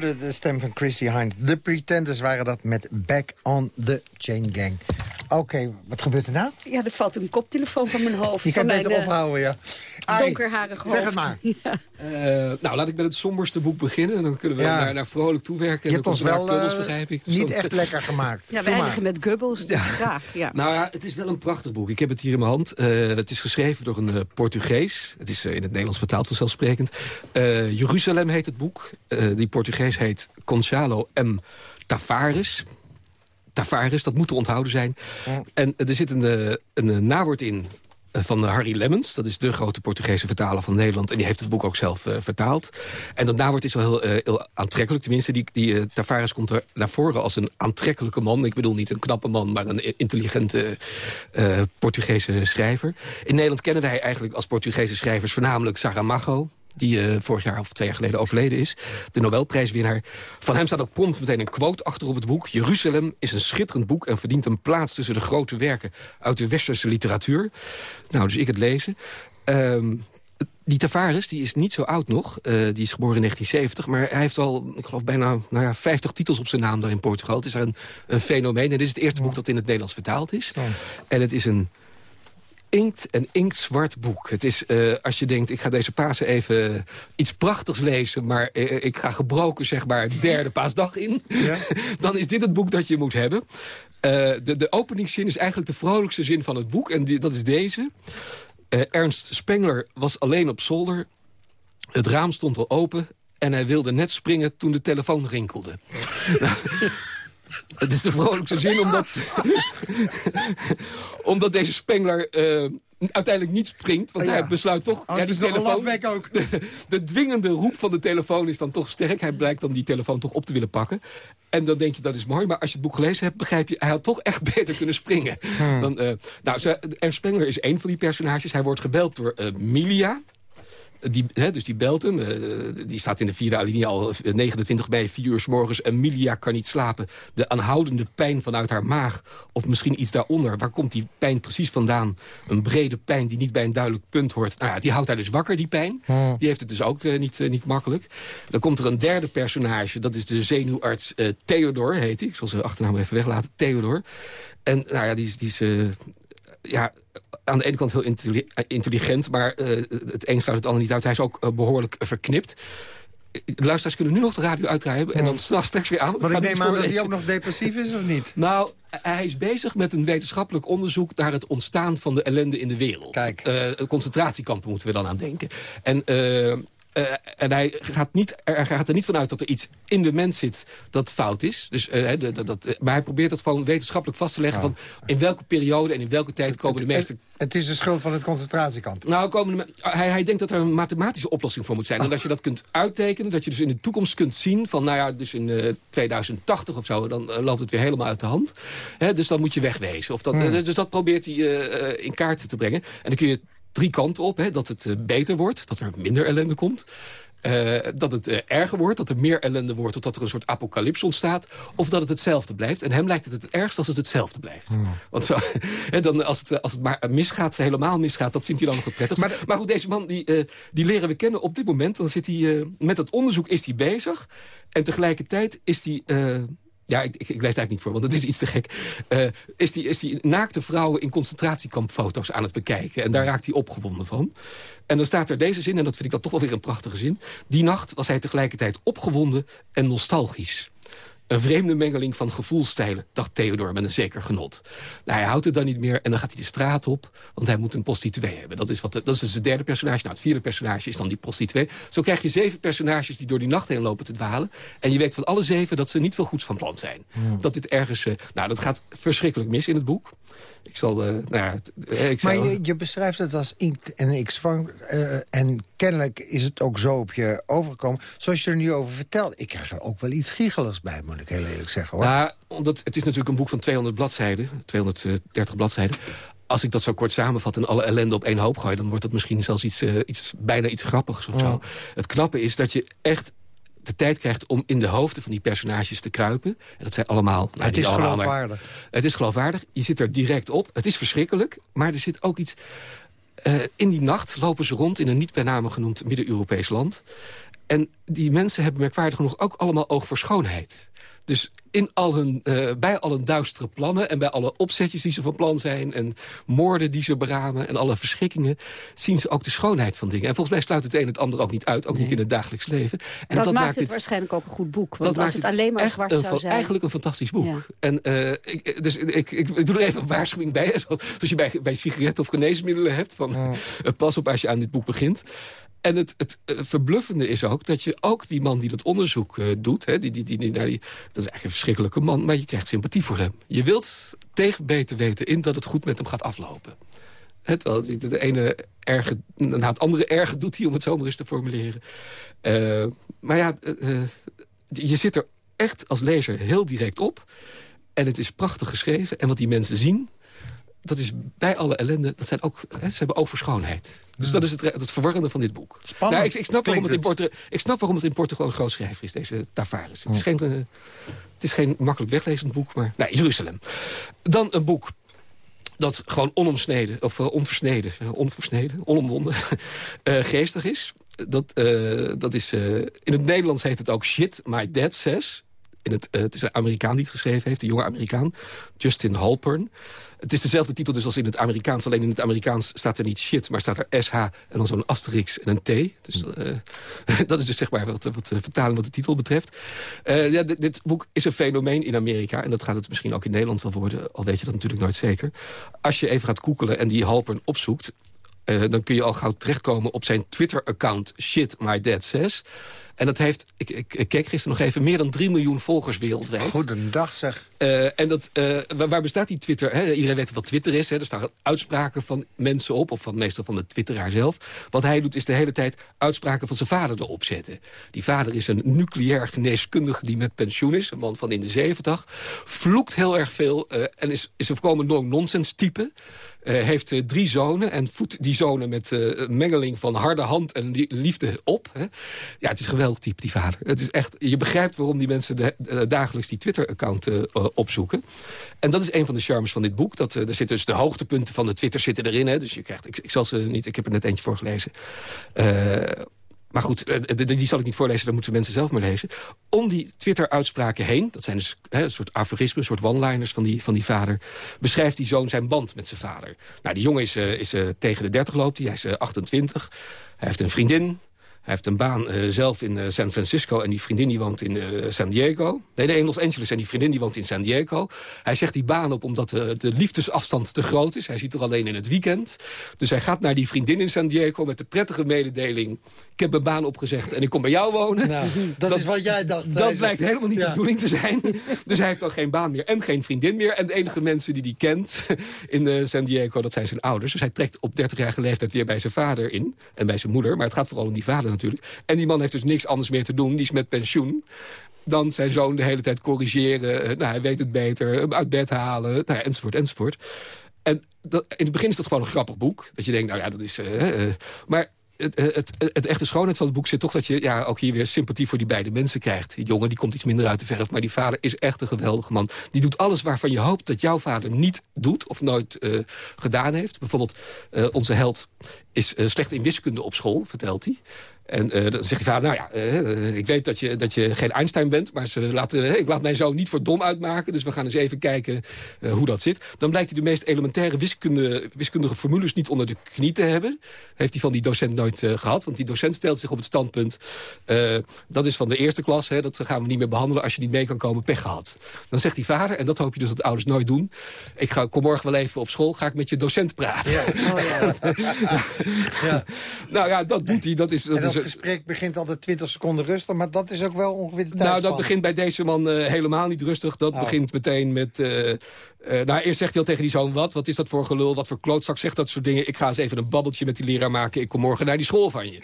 Speaker 7: Hoorde de stem van Chrissy Hind. De Pretenders waren dat met Back on the Chain Gang. Oké, wat gebeurt er nou?
Speaker 3: Ja, er valt een koptelefoon van mijn hoofd.
Speaker 7: Je kan beter
Speaker 3: eh,
Speaker 7: ophouden, ja.
Speaker 3: Donkerharige hoofd.
Speaker 7: Zeg het maar. [LAUGHS]
Speaker 3: Ja.
Speaker 8: Eh, nou, laat ik met het somberste boek beginnen. En dan kunnen we
Speaker 7: Ja.
Speaker 8: naar, naar vrolijk toewerken.
Speaker 7: Je
Speaker 8: En
Speaker 7: hebt
Speaker 8: dan
Speaker 7: ons wel
Speaker 8: naar Kubbels,
Speaker 7: eh,
Speaker 8: begrijp ik. Dus
Speaker 7: niet echt lekker gemaakt.
Speaker 3: Ja, we eindigen met Gubbels, dus graag. Ja.
Speaker 8: Nou ja, het is wel een prachtig boek. Ik heb het hier in mijn hand. Eh, het is geschreven door een eh, Portugees. Het is in het Nederlands vertaald vanzelfsprekend. Eh Jeruzalem heet het boek. Eh, die Portugees heet Gonçalo M. Tavares. Tavares, dat moet te onthouden zijn. En er zit een, een, nawoord in van eh, Harry Lemmens. Dat is de grote Portugese vertaler van Nederland. En die heeft het boek ook zelf eh, vertaald. En dat nawoord is wel heel, eh, aantrekkelijk. Tenminste, die, die eh, Tavares komt er naar voren als een aantrekkelijke man. Ik bedoel niet een knappe man, maar een intelligente eh, Portugese schrijver. In Nederland kennen wij eigenlijk als Portugese schrijvers... voornamelijk Saramago, die eh, vorig jaar of twee jaar geleden overleden is. De Nobelprijswinnaar. Van hem staat ook prompt meteen een quote achter op het boek. Jeruzalem is een schitterend boek en verdient een plaats tussen de grote werken uit de westerse literatuur. Nou, dus ik het lezen. Ehm, die Tavares die is niet zo oud nog. Eh, die is geboren in 1970. Maar hij heeft al, ik geloof, bijna nou ja, 50 titels op zijn naam daar in Portugal. Het is een, een fenomeen. En dit is het eerste boek dat in het Nederlands vertaald is. En het is een inkt en inktzwart boek. Het is, eh, als je denkt, ik ga deze Pasen even iets prachtigs lezen... maar eh, ik ga gebroken, zeg maar, derde paasdag in... [LAUGHS] dan is dit het boek dat je moet hebben. Eh, de, de openingszin is eigenlijk de vrolijkste zin van het boek. En die, dat is deze. Ernst Spengler was alleen op zolder. Het raam stond al open en hij wilde net springen toen de telefoon rinkelde. [LAUGHS] Het is de vrolijkste zin omdat, [LAUGHS] omdat deze Spengler eh, uiteindelijk niet springt. Want
Speaker 7: Oh ja.
Speaker 8: hij besluit toch...
Speaker 7: Oh,
Speaker 8: ja,
Speaker 7: een
Speaker 8: telefoon,
Speaker 7: ook. [LAUGHS]
Speaker 8: De, de dwingende roep van de telefoon is dan toch sterk. Hij blijkt dan die telefoon toch op te willen pakken. En dan denk je, dat is mooi. Maar als je het boek gelezen hebt, begrijp je... hij had toch echt [LAUGHS] beter kunnen springen.
Speaker 7: Hmm.
Speaker 8: Dan, eh, nou, ze, Ernst Spengler is één van die personages. Hij wordt gebeld door eh, Milia. Die, hè, dus die belt hem. eh, die staat in de vierde alinea al eh, 29 bij, vier uur s morgens. Emilia kan niet slapen. De aanhoudende pijn vanuit haar maag. Of misschien iets daaronder. Waar komt die pijn precies vandaan? Een brede pijn die niet bij een duidelijk punt hoort. Nou ja, die houdt haar dus wakker, die pijn. Die heeft het dus ook eh, niet, eh, niet makkelijk. Dan komt er een derde personage. Dat is de zenuwarts eh, Theodor, heet hij. Ik zal zijn achternaam even weglaten. Theodor. En nou ja, die is... Die is eh, ja, aan de ene kant heel intelli- eh, intelligent... maar eh, het een sluit het ander niet uit. Hij is ook eh, behoorlijk eh, verknipt. De luisteraars kunnen nu nog de radio uitdraaien... en dan straks straks weer aan.
Speaker 7: Want ik neem aan dat hij ook nog depressief is, of niet?
Speaker 8: Nou, hij is bezig met een wetenschappelijk onderzoek... naar het ontstaan van de ellende in de wereld.
Speaker 7: Kijk.
Speaker 8: Concentratiekampen moeten we dan aan denken. En... eh, eh, en hij gaat, niet, er gaat er niet vanuit dat er iets in de mens zit dat fout is. Dus, eh, dat, dat, maar hij probeert het gewoon wetenschappelijk vast te leggen... van in welke periode en in welke tijd komen de meeste...
Speaker 7: Het is de schuld van het concentratiekamp.
Speaker 8: Nou, komen de, hij, hij denkt dat er een mathematische oplossing voor moet zijn. En dat je dat kunt uittekenen, dat je dus in de toekomst kunt zien... van nou ja, dus in 2080 of zo, dan loopt het weer helemaal uit de hand. dus dan moet je wegwezen. Of dat,
Speaker 7: Hmm.
Speaker 8: dus dat probeert hij in kaart te brengen. En dan kun je drie kanten op. Hè, dat het uh, beter wordt, dat er minder ellende komt. Uh, dat het uh, erger wordt, dat er meer ellende wordt... of dat er een soort apocalyps ontstaat, of dat het hetzelfde blijft. En hem lijkt het het ergst als het hetzelfde blijft.
Speaker 7: Hmm.
Speaker 8: Want zo, [LAUGHS] dan, als, het, als het maar misgaat, helemaal misgaat... dat vindt hij dan nog het prettigst. Maar, maar goed, deze man, die, uh, die leren we kennen op dit moment. Dan zit hij, met het onderzoek is hij bezig. En tegelijkertijd is hij... Ja, ik, ik, ik, lees eigenlijk niet voor, want het is iets te gek. Uh, is, die, is die naakte vrouwen in concentratiekampfoto's aan het bekijken. En daar raakt hij opgewonden van. En dan staat er deze zin, en dat vind ik dan toch wel weer een prachtige zin. Die nacht was hij tegelijkertijd opgewonden en nostalgisch. Een vreemde mengeling van gevoelstijlen, dacht Theodor met een zeker genot. Nou, hij houdt het dan niet meer en dan gaat hij de straat op... want hij moet een prostituee hebben. Dat is, wat, dat is dus het derde personage. Nou, het vierde personage is dan die prostituee. Zo krijg je zeven personages die door die nacht heen lopen te dwalen. En je weet van alle zeven dat ze niet veel goeds van plan zijn. Dat dit ergens... Uh, nou, dat gaat verschrikkelijk mis in het boek. Ik zal... Uh, nou ja, ik
Speaker 7: maar je, je, beschrijft het als inkt en x-vang. Uh, en kennelijk is het ook zo op je overgekomen. Zoals je er nu over vertelt. Ik krijg er ook wel iets giegeligs bij, moet ik heel eerlijk zeggen. Hoor.
Speaker 8: Nou, omdat het is natuurlijk een boek van 200 bladzijden. 230 bladzijden. Als ik dat zo kort samenvat en alle ellende op één hoop gooi... dan wordt dat misschien zelfs iets, uh, iets, bijna iets grappigs of zo. Het knappe is dat je echt de tijd krijgt om in de hoofden van die personages te kruipen. En dat zijn allemaal... Nou,
Speaker 7: het is
Speaker 8: allemaal,
Speaker 7: geloofwaardig.
Speaker 8: Maar, het is geloofwaardig. Je zit er direct op. Het is verschrikkelijk. Maar er zit ook iets... Uh, in die nacht lopen ze rond in een niet bij name genoemd Midden-Europees land. En die mensen hebben merkwaardig genoeg ook allemaal oog voor schoonheid. Dus in al hun, uh, bij al hun duistere plannen en bij alle opzetjes die ze van plan zijn... en moorden die ze beramen en alle verschrikkingen... zien ze ook de schoonheid van dingen. En volgens mij sluit het een het ander ook niet uit, ook nee. niet in het dagelijks leven. En
Speaker 3: dat,
Speaker 8: dat,
Speaker 3: maakt
Speaker 8: maakt
Speaker 3: het
Speaker 8: dit,
Speaker 3: waarschijnlijk ook een goed boek. Want
Speaker 8: dat
Speaker 3: als het alleen maar zwart
Speaker 8: een,
Speaker 3: zou zijn...
Speaker 8: Eigenlijk een fantastisch boek. Ja. En, uh, ik, dus ik, ik, ik, doe er even een waarschuwing bij. [LAUGHS] Zoals je bij, bij sigaretten of geneesmiddelen hebt. Van, ja. uh, pas op als je aan dit boek begint. En het, het uh, verbluffende is ook dat je ook die man die dat onderzoek uh, doet... Hè, die, die, die, die, dat is eigenlijk een verschrikkelijke man... maar je krijgt sympathie voor hem. Je wilt tegen beter weten in dat het goed met hem gaat aflopen. Het, de ene erge, nou, het andere erge doet hij, om het zo maar eens te formuleren. Uh, maar ja, je zit er echt als lezer heel direct op. En het is prachtig geschreven. En wat die mensen zien, dat is bij alle ellende, dat zijn ook, hè, ze hebben oog voor schoonheid. Dus ja. dat is het, het verwarrende van dit boek.
Speaker 7: Spannend.
Speaker 8: Nou, ik, ik, snap waarom het in Portugal, ik snap waarom het in Portugal een groot schrijver is, deze Tavares. Het, is geen, uh, het is geen makkelijk weglezend boek, maar... Nee, Jeruzalem. Dan een boek dat gewoon onomsneden, of uh, onversneden, uh, onversneden, onomwonden, uh, [LAUGHS] geestig is. Dat, dat is in het Nederlands heet het ook Shit My Dad Says. In het, het is een Amerikaan die het geschreven heeft, een jonge Amerikaan, Justin Halpern. Het is dezelfde titel dus als in het Amerikaans. Alleen in het Amerikaans staat er niet shit, maar staat er SH en dan zo'n asterix en een T. Dus uh, [LAUGHS] dat is dus zeg maar wat, wat uh, vertaling wat de titel betreft. Uh, ja, dit, dit, boek is een fenomeen in Amerika. En dat gaat het misschien ook in Nederland wel worden. Al weet je dat natuurlijk nooit zeker. Als je even gaat googelen en die Halpern opzoekt... dan kun je al gauw terechtkomen op zijn Twitter-account Shit My Dad Says... En dat heeft, ik, ik, ik, keek gisteren nog even, meer dan 3 miljoen volgers wereldwijd.
Speaker 7: Goedendag zeg.
Speaker 8: Uh, en dat, uh, waar, waar, bestaat die Twitter? Hè? Iedereen weet wat Twitter is. Hè? Er staan uitspraken van mensen op, of van, meestal van de twitteraar zelf. Wat hij doet is de hele tijd uitspraken van zijn vader erop zetten. Die vader is een nucleair geneeskundige die met pensioen is. Een man van in de 70. Vloekt heel erg veel uh, en is, is een voorkomen no-nonsense type. Uh, heeft uh, drie zonen en voedt die zonen met uh, een mengeling van harde hand en liefde op. Hè. Ja, het is geweldig type, die vader. Het is echt, je begrijpt waarom die mensen de, dagelijks die Twitter-account opzoeken. En dat is een van de charmes van dit boek. Dat, er zitten dus de hoogtepunten van de Twitter zitten erin. Hè, dus je krijgt, ik, ik zal ze niet, ik heb er net eentje voor gelezen. Maar goed, die zal ik niet voorlezen, dat moeten mensen zelf maar lezen. Om die Twitter-uitspraken heen, dat zijn dus een soort aforismen, een soort one-liners van die, van die vader... beschrijft die zoon zijn band met zijn vader. Nou, die jongen is, is tegen de 30 loopt hij, hij is uh, 28. Hij heeft een vriendin, heeft een baan eh, zelf in eh, San Francisco en die vriendin die woont in eh, San Diego. Nee, nee, in Los Angeles en die vriendin die woont in San Diego. Hij zegt die baan op omdat de, de liefdesafstand te groot is. Hij ziet er alleen in het weekend. Dus hij gaat naar die vriendin in San Diego met de prettige mededeling... ik heb mijn baan opgezegd en ik kom bij jou wonen.
Speaker 7: Nou, [LAUGHS] dat, is wat jij dacht.
Speaker 8: Dat
Speaker 7: Hij
Speaker 8: blijkt
Speaker 7: zegt-
Speaker 8: helemaal niet
Speaker 7: Ja.
Speaker 8: de bedoeling te zijn. [LAUGHS] Dus hij heeft dan geen baan meer en geen vriendin meer. En de enige mensen die hij kent [LAUGHS] in San Diego, dat zijn zijn ouders. Dus hij trekt op 30-jarige leeftijd weer bij zijn vader in. En bij zijn moeder. Maar het gaat vooral om die vader natuurlijk. En die man heeft dus niks anders meer te doen. Die is met pensioen. Dan zijn zoon de hele tijd corrigeren. Eh, Nou, hij weet het beter. Hem uit bed halen. Nou enzovoort, enzovoort. En dat, in het begin is dat gewoon een grappig boek. Dat je denkt, nou ja, dat is... eh, eh, maar het, het, het, echte schoonheid van het boek zit toch dat je ja, ook hier weer sympathie voor die beide mensen krijgt. Die jongen die komt iets minder uit de verf, maar die vader is echt een geweldige man. Die doet alles waarvan je hoopt dat jouw vader niet doet of nooit gedaan heeft. Bijvoorbeeld onze held is slecht in wiskunde op school, vertelt hij. En eh, dan zegt die vader, nou ja, eh, ik weet dat je, dat je geen Einstein bent... maar ze laten, eh, ik laat mijn zoon niet voor dom uitmaken... dus we gaan eens even kijken hoe dat zit. Dan blijkt hij de meest elementaire wiskunde, wiskundige formules niet onder de knie te hebben. Heeft hij van die docent nooit eh, gehad. Want die docent stelt zich op het standpunt... dat is van de eerste klas, hè, dat gaan we niet meer behandelen... als je niet mee kan komen, pech gehad. Dan zegt die vader, en dat hoop je dus dat ouders nooit doen... ik ga, kom morgen wel even op school, ga ik met je docent praten. [LAUGHS] nou ja, dat doet hij. Dat is, dat Is,
Speaker 7: gesprek begint altijd 20 seconden rustig, maar dat is ook wel ongeveer de tijd.
Speaker 8: nou, dat begint bij deze man eh, helemaal niet rustig. Dat
Speaker 7: Oh.
Speaker 8: begint meteen met... eh, eh, nou, eerst zegt hij al tegen die zoon... Wat? Wat is dat voor gelul? Wat voor klootzak zegt dat soort dingen? Ik ga eens even een babbeltje met die leraar maken. Ik kom morgen naar die school van je.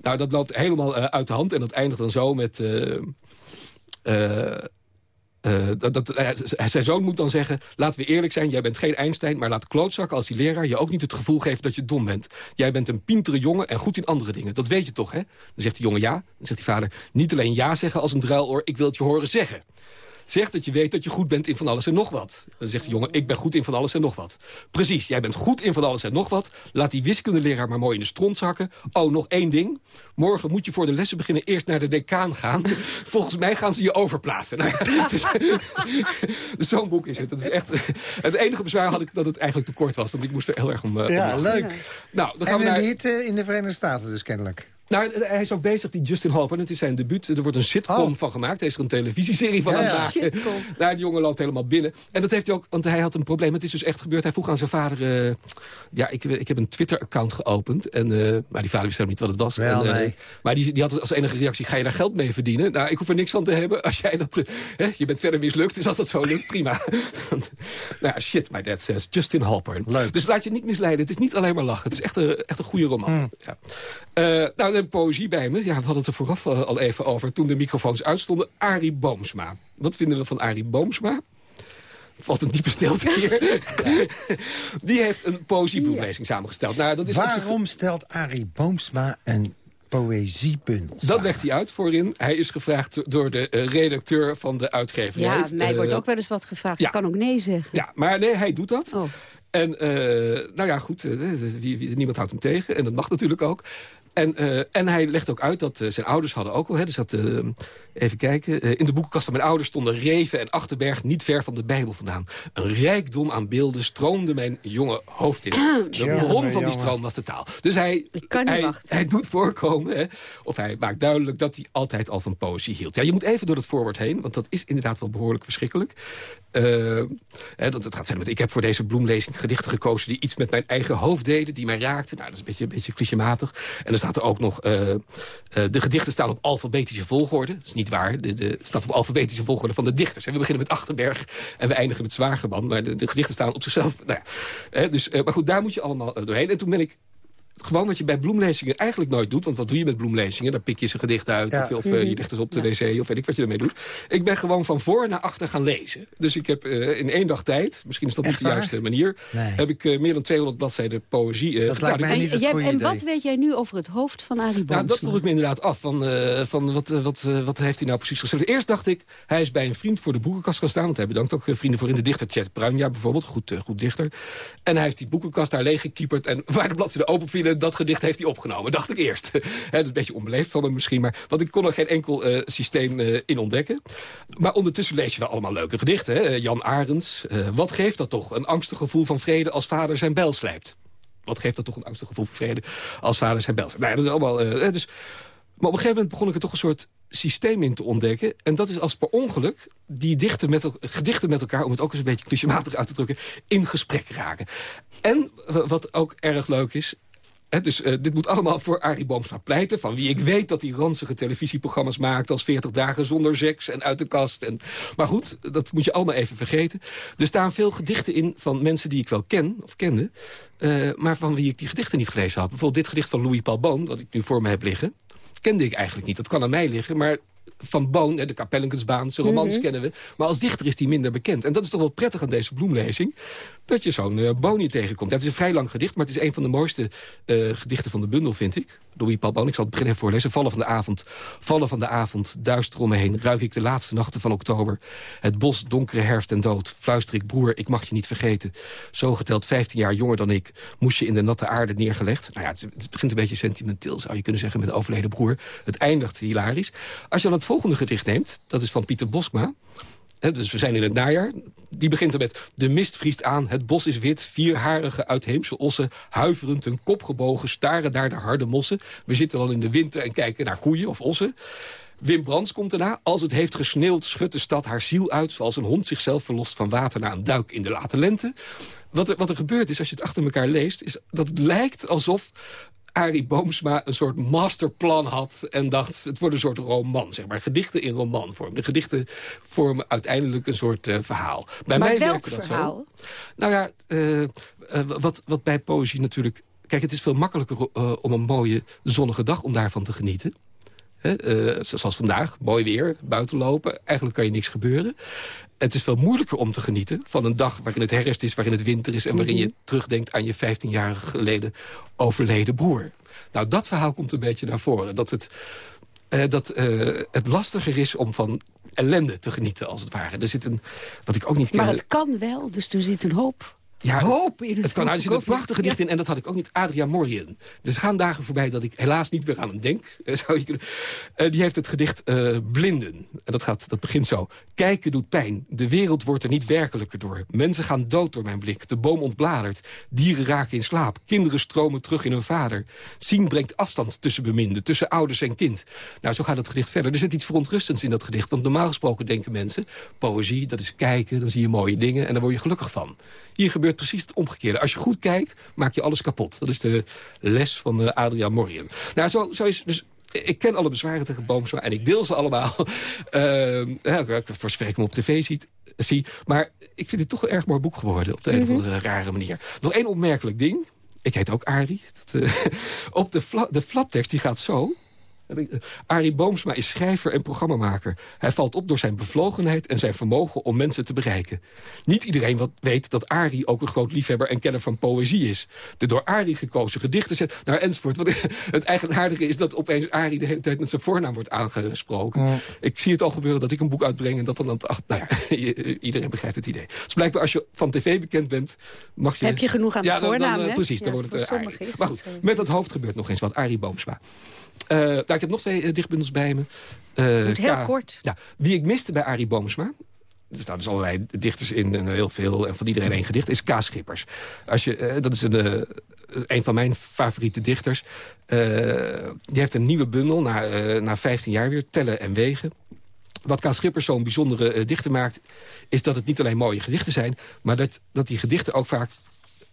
Speaker 8: Nou, dat loopt helemaal uit de hand. En dat eindigt dan zo met... eh, dat, dat, eh, zijn zoon moet dan zeggen... laten we eerlijk zijn, jij bent geen Einstein... maar laat klootzak als die leraar je ook niet het gevoel geven dat je dom bent. Jij bent een pintere jongen en goed in andere dingen. Dat weet je toch, hè? Dan zegt die jongen ja. Dan zegt die vader, niet alleen ja zeggen als een druiloor... ik wil het je horen zeggen. Zeg dat je weet dat je goed bent in van alles en nog wat. Dan zegt de jongen, ik ben goed in van alles en nog wat. Precies, jij bent goed in van alles en nog wat. Laat die wiskundeleraar maar mooi in de stront zakken. Oh, nog één ding. Morgen moet je voor de lessen beginnen eerst naar de decaan gaan. [LAUGHS] Volgens mij gaan ze je overplaatsen. Nou ja, [LAUGHS] dus, dus [LAUGHS] zo'n boek is het. Dat is echt, het enige bezwaar had ik dat het eigenlijk te kort was. Want ik moest er heel erg om, eh,
Speaker 7: Ja, leuk.
Speaker 8: Nou, dan gaan
Speaker 7: En
Speaker 8: we naar...
Speaker 7: hit eh, in de Verenigde Staten dus kennelijk.
Speaker 8: Nou, hij is ook bezig, die Justin Halper. Het is zijn debuut. Er wordt een sitcom
Speaker 7: Oh.
Speaker 8: van gemaakt. Hij is er een televisieserie van
Speaker 7: Ja,
Speaker 8: aan
Speaker 7: ja.
Speaker 8: het maken.
Speaker 3: Sitcom.
Speaker 8: Nou, die jongen loopt helemaal binnen. En dat heeft hij ook, want hij had een probleem. Het is dus echt gebeurd. Hij vroeg aan zijn vader... eh, ja, ik, ik heb een Twitter-account geopend. En, eh, maar die vader wist helemaal niet wat het was.
Speaker 7: Wel,
Speaker 8: en, eh,
Speaker 7: nee.
Speaker 8: Maar die, die had als enige reactie... ga je daar geld mee verdienen? Nou, ik hoef er niks van te hebben. [LAUGHS] Als jij dat... eh, hè, je bent verder mislukt, dus als dat zo lukt, prima. [LAUGHS] nou ja, shit, my dad says. Justin Halpern.
Speaker 7: Leuk.
Speaker 8: Dus laat je niet misleiden. Het is niet alleen maar lachen. Het is echt een, echt een goede roman.
Speaker 7: Hmm.
Speaker 8: Ja. Eh, nou, poëzie bij me. Ja, we hadden het er vooraf eh, al even over. Toen de microfoons uitstonden. Arie Boomsma. Wat vinden we van Arie Boomsma? Valt een diepe stilte hier. [LAUGHS] Die heeft een poëziebloemlezing samengesteld. Nou, dat is
Speaker 7: Waarom stelt Arie Boomsma een poëziebundel
Speaker 8: dat
Speaker 7: samen?
Speaker 8: legt hij uit voorin. Hij is gevraagd door de eh, redacteur van de uitgeverij.
Speaker 3: Ja, mij
Speaker 8: eh,
Speaker 3: wordt ook wel eens wat gevraagd.
Speaker 8: ja.
Speaker 3: Ik kan ook nee zeggen.
Speaker 8: Ja, maar nee, hij doet dat.
Speaker 3: Oh.
Speaker 8: En eh, nou ja, goed, wie, wie- niemand houdt hem tegen. En dat mag natuurlijk ook. En, eh, en hij legt ook uit dat eh, zijn ouders hadden ook al... Hè, dus dat, eh, even kijken. eh, in de boekenkast van mijn ouders stonden Reven en Achterberg... niet ver van de Bijbel vandaan. Een rijkdom aan beelden stroomde mijn jonge hoofd in. De
Speaker 7: Jongen,
Speaker 8: bron van die stroom was de taal. Dus hij,
Speaker 3: Ik kan niet
Speaker 8: hij,
Speaker 3: wachten.
Speaker 8: hij doet voorkomen, hè, of hij maakt duidelijk... dat hij altijd al van poëzie hield. Ja, je moet even door het voorwoord heen... want dat is inderdaad wel behoorlijk verschrikkelijk. Eh, hè, dat, het gaat verder met... ik heb voor deze bloemlezing gedichten gekozen... die iets met mijn eigen hoofd deden, die mij raakten. Nou, dat is een beetje, een beetje clichématig. En dan staat er ook nog... eh, eh, de gedichten staan op alfabetische volgorde. Dat is niet waar. De, de, staat op alfabetische volgorde van de dichters. En we beginnen met Achterberg en we eindigen met Zwageman. Maar de, gedichten staan op zichzelf. Nou ja, hè, dus, eh, maar goed, daar moet je allemaal eh, doorheen. En toen ben ik gewoon wat je bij bloemlezingen eigenlijk nooit doet. Want wat doe je met bloemlezingen? Dan pik je ze gedicht uit.
Speaker 7: Ja.
Speaker 8: Of, of eh, je legt ze op de wc. Of weet ik wat je ermee doet. Ik ben gewoon van voor naar achter gaan lezen. Dus ik heb eh, in één dag tijd, misschien is dat
Speaker 7: Echt
Speaker 8: niet de
Speaker 7: waar?
Speaker 8: juiste manier...
Speaker 7: Nee.
Speaker 8: heb ik eh, meer dan 200 bladzijden poëzie
Speaker 7: Dat
Speaker 8: gedaan.
Speaker 7: lijkt mij
Speaker 3: En,
Speaker 7: niet het
Speaker 3: en
Speaker 7: idee.
Speaker 3: wat weet jij nu over het hoofd van Arie Boomsma?
Speaker 8: Nou, dat vroeg ik me inderdaad af. Van, eh, van wat, wat, wat heeft hij nou precies geschreven? Eerst dacht ik, hij is bij een vriend voor de boekenkast gaan staan. Want hij bedankt ook vrienden voor in de dichter. Chet Bruinja bijvoorbeeld, goed, goed dichter. En hij heeft die boekenkast daar leeggekieperd. En [LAUGHS] waar de bladzijden open vielen, dat gedicht heeft hij opgenomen. Dacht ik eerst. [LAUGHS] Dat is een beetje onbeleefd van me misschien. Maar, want ik kon er geen enkel eh, systeem eh, in ontdekken. Maar ondertussen lees je wel allemaal leuke gedichten. Hè? Eh, Jan Arends. eh, wat geeft dat toch? Een angstig gevoel van vrede als vader zijn bel slijpt. Wat geeft dat toch een angstig gevoel van vrede als vader zijn bel slijpt? Nou ja, dat is allemaal... eh, dus Maar op een gegeven moment begon ik er toch een soort systeem in te ontdekken. En dat is als per ongeluk die dichten met, gedichten met elkaar... om het ook eens een beetje clichématig uit te drukken... in gesprek raken. En wat ook erg leuk is... Dus eh, dit moet allemaal voor Arie Boomsma pleiten... van wie ik weet dat hij ranzige televisieprogramma's maakt... als 40 dagen zonder seks en uit de kast. En, maar goed, dat moet je allemaal even vergeten. Er staan veel gedichten in van mensen die ik wel ken, of kende... eh, maar van wie ik die gedichten niet gelezen had. Bijvoorbeeld dit gedicht van Louis Paul Boon... dat ik nu voor me heb liggen kende ik eigenlijk niet. Dat kan aan mij liggen, maar van Boon, hè, de Kapellekensbaan, zijn romans
Speaker 3: Mhm.
Speaker 8: kennen we. Maar als dichter is die minder bekend. En dat is toch wel prettig aan deze bloemlezing. Dat je zo'n eh Boon hier tegenkomt. Ja, het is een vrij lang gedicht, maar het is een van de mooiste eh, gedichten van de bundel, vind ik. Louis Paul Boon, ik zal het begin even voorlezen. Vallen van de avond, vallen van de avond, duister om me heen. Ruik ik de laatste nachten van oktober. Het bos, donkere herfst en dood. Fluister ik, broer, ik mag je niet vergeten. Zo geteld 15 jaar jonger dan ik, moest je in de natte aarde neergelegd. Nou ja, het, het begint een beetje sentimenteel, zou je kunnen zeggen, met de overleden broer. Het eindigt hilarisch. Als je dan het volgende gedicht neemt, dat is van Pieter Boskma... Dus we zijn in het najaar. Die begint er met... De mist vriest aan, het bos is wit. Vierharige uitheemse ossen, huiverend hun kop gebogen... staren naar de harde mossen. We zitten al in de winter en kijken naar koeien of ossen. Wim Brands komt daarna. Als het heeft gesneeuwd, schudt de stad haar ziel uit... zoals een hond zichzelf verlost van water na een duik in de late lente. Wat er, wat er gebeurt is, als je het achter elkaar leest... is dat het lijkt alsof Arie Boomsma een soort masterplan had... en dacht, het wordt een soort roman, zeg maar. Gedichten in romanvorm. De gedichten vormen uiteindelijk een soort eh, verhaal. Bij
Speaker 3: maar
Speaker 8: mij werkte dat
Speaker 3: verhaal?
Speaker 8: zo. Nou ja, eh, eh, wat, wat bij poëzie natuurlijk... Kijk, het is veel makkelijker om een mooie zonnige dag om daarvan te genieten. Hè, zoals vandaag, mooi weer, buiten lopen. Eigenlijk kan je niks gebeuren. Het is veel moeilijker om te genieten van een dag waarin het herfst is... waarin het winter is en waarin je terugdenkt aan je 15 jaar geleden overleden broer. Nou, dat verhaal komt een beetje naar voren. Dat het, eh, dat, eh, het lastiger is om van ellende te genieten, als het ware. Er zit een, wat ik ook niet
Speaker 3: Maar
Speaker 8: ken...
Speaker 3: het kan wel, dus er zit een hoop.
Speaker 8: Ja,
Speaker 3: hoop in het
Speaker 8: Het kan, nou, er zit een prachtig gedicht in en dat had ik ook niet. Adria Morien. Dus er gaan dagen voorbij dat ik helaas niet meer aan hem denk. [LAUGHS] eh, Zou je kunnen. Eh, die heeft het gedicht eh, Blinden. En dat, gaat, dat begint zo. Kijken doet pijn. De wereld wordt er niet werkelijker door. Mensen gaan dood door mijn blik. De boom ontbladert. Dieren raken in slaap. Kinderen stromen terug in hun vader. Zien brengt afstand tussen beminden. Tussen ouders en kind. Nou, zo gaat het gedicht verder. Er zit iets verontrustends in dat gedicht. Want normaal gesproken denken mensen... poëzie, dat is kijken, dan zie je mooie dingen... en daar word je gelukkig van. Hier gebeurt precies het omgekeerde. Als je goed kijkt, maak je alles kapot. Dat is de les van uh, Adriaan Morien. Nou, zo, zo is dus ik ken alle bezwaren tegen Boomsma en ik deel ze allemaal. Uh, [LAUGHS] ja, voor zover ik hem op tv ziet, zie. Maar ik vind het toch een erg mooi boek geworden. Op de een of andere rare manier. Nog één opmerkelijk ding. Ik heet ook Arie. Dat, uh, [LAUGHS] op de, fla de flaptekst die gaat zo. Arie Boomsma is schrijver en programmamaker. Hij valt op door zijn bevlogenheid en zijn vermogen om mensen te bereiken. Niet iedereen wat weet dat Arie ook een groot liefhebber en kenner van poëzie is. De door Arie gekozen gedichten zet naar enzovoort. Want [LAUGHS] het eigenaardige is dat opeens Arie de hele tijd met zijn voornaam wordt aangesproken. Ja. Ik zie het al gebeuren dat ik een boek uitbreng en dat dan... Ach, nou ja, [LAUGHS] iedereen begrijpt het idee. Dus blijkbaar als je van tv bekend bent, mag je...
Speaker 3: Heb je genoeg aan de
Speaker 8: ja, dan,
Speaker 3: voornaam,
Speaker 8: dan,
Speaker 3: hè?
Speaker 8: Precies, dan
Speaker 3: ja,
Speaker 8: wordt het Arie. Maar goed, met dat hoofd gebeurt nog eens wat. Arie Boomsma. Uh, nou, ik heb nog twee uh, dichtbundels bij me.
Speaker 3: Uh, Moet heel kort.
Speaker 8: Ja, wie ik miste bij Arie Boomsma... er staan dus allerlei dichters in en heel veel... en van iedereen één gedicht, is K. Schippers. Als je, dat is een, een van mijn favoriete dichters. die heeft een nieuwe bundel, na, na 15 jaar weer, Tellen en Wegen... Wat K. Schippers zo'n bijzondere dichter maakt... is dat het niet alleen mooie gedichten zijn... maar dat, dat die gedichten ook vaak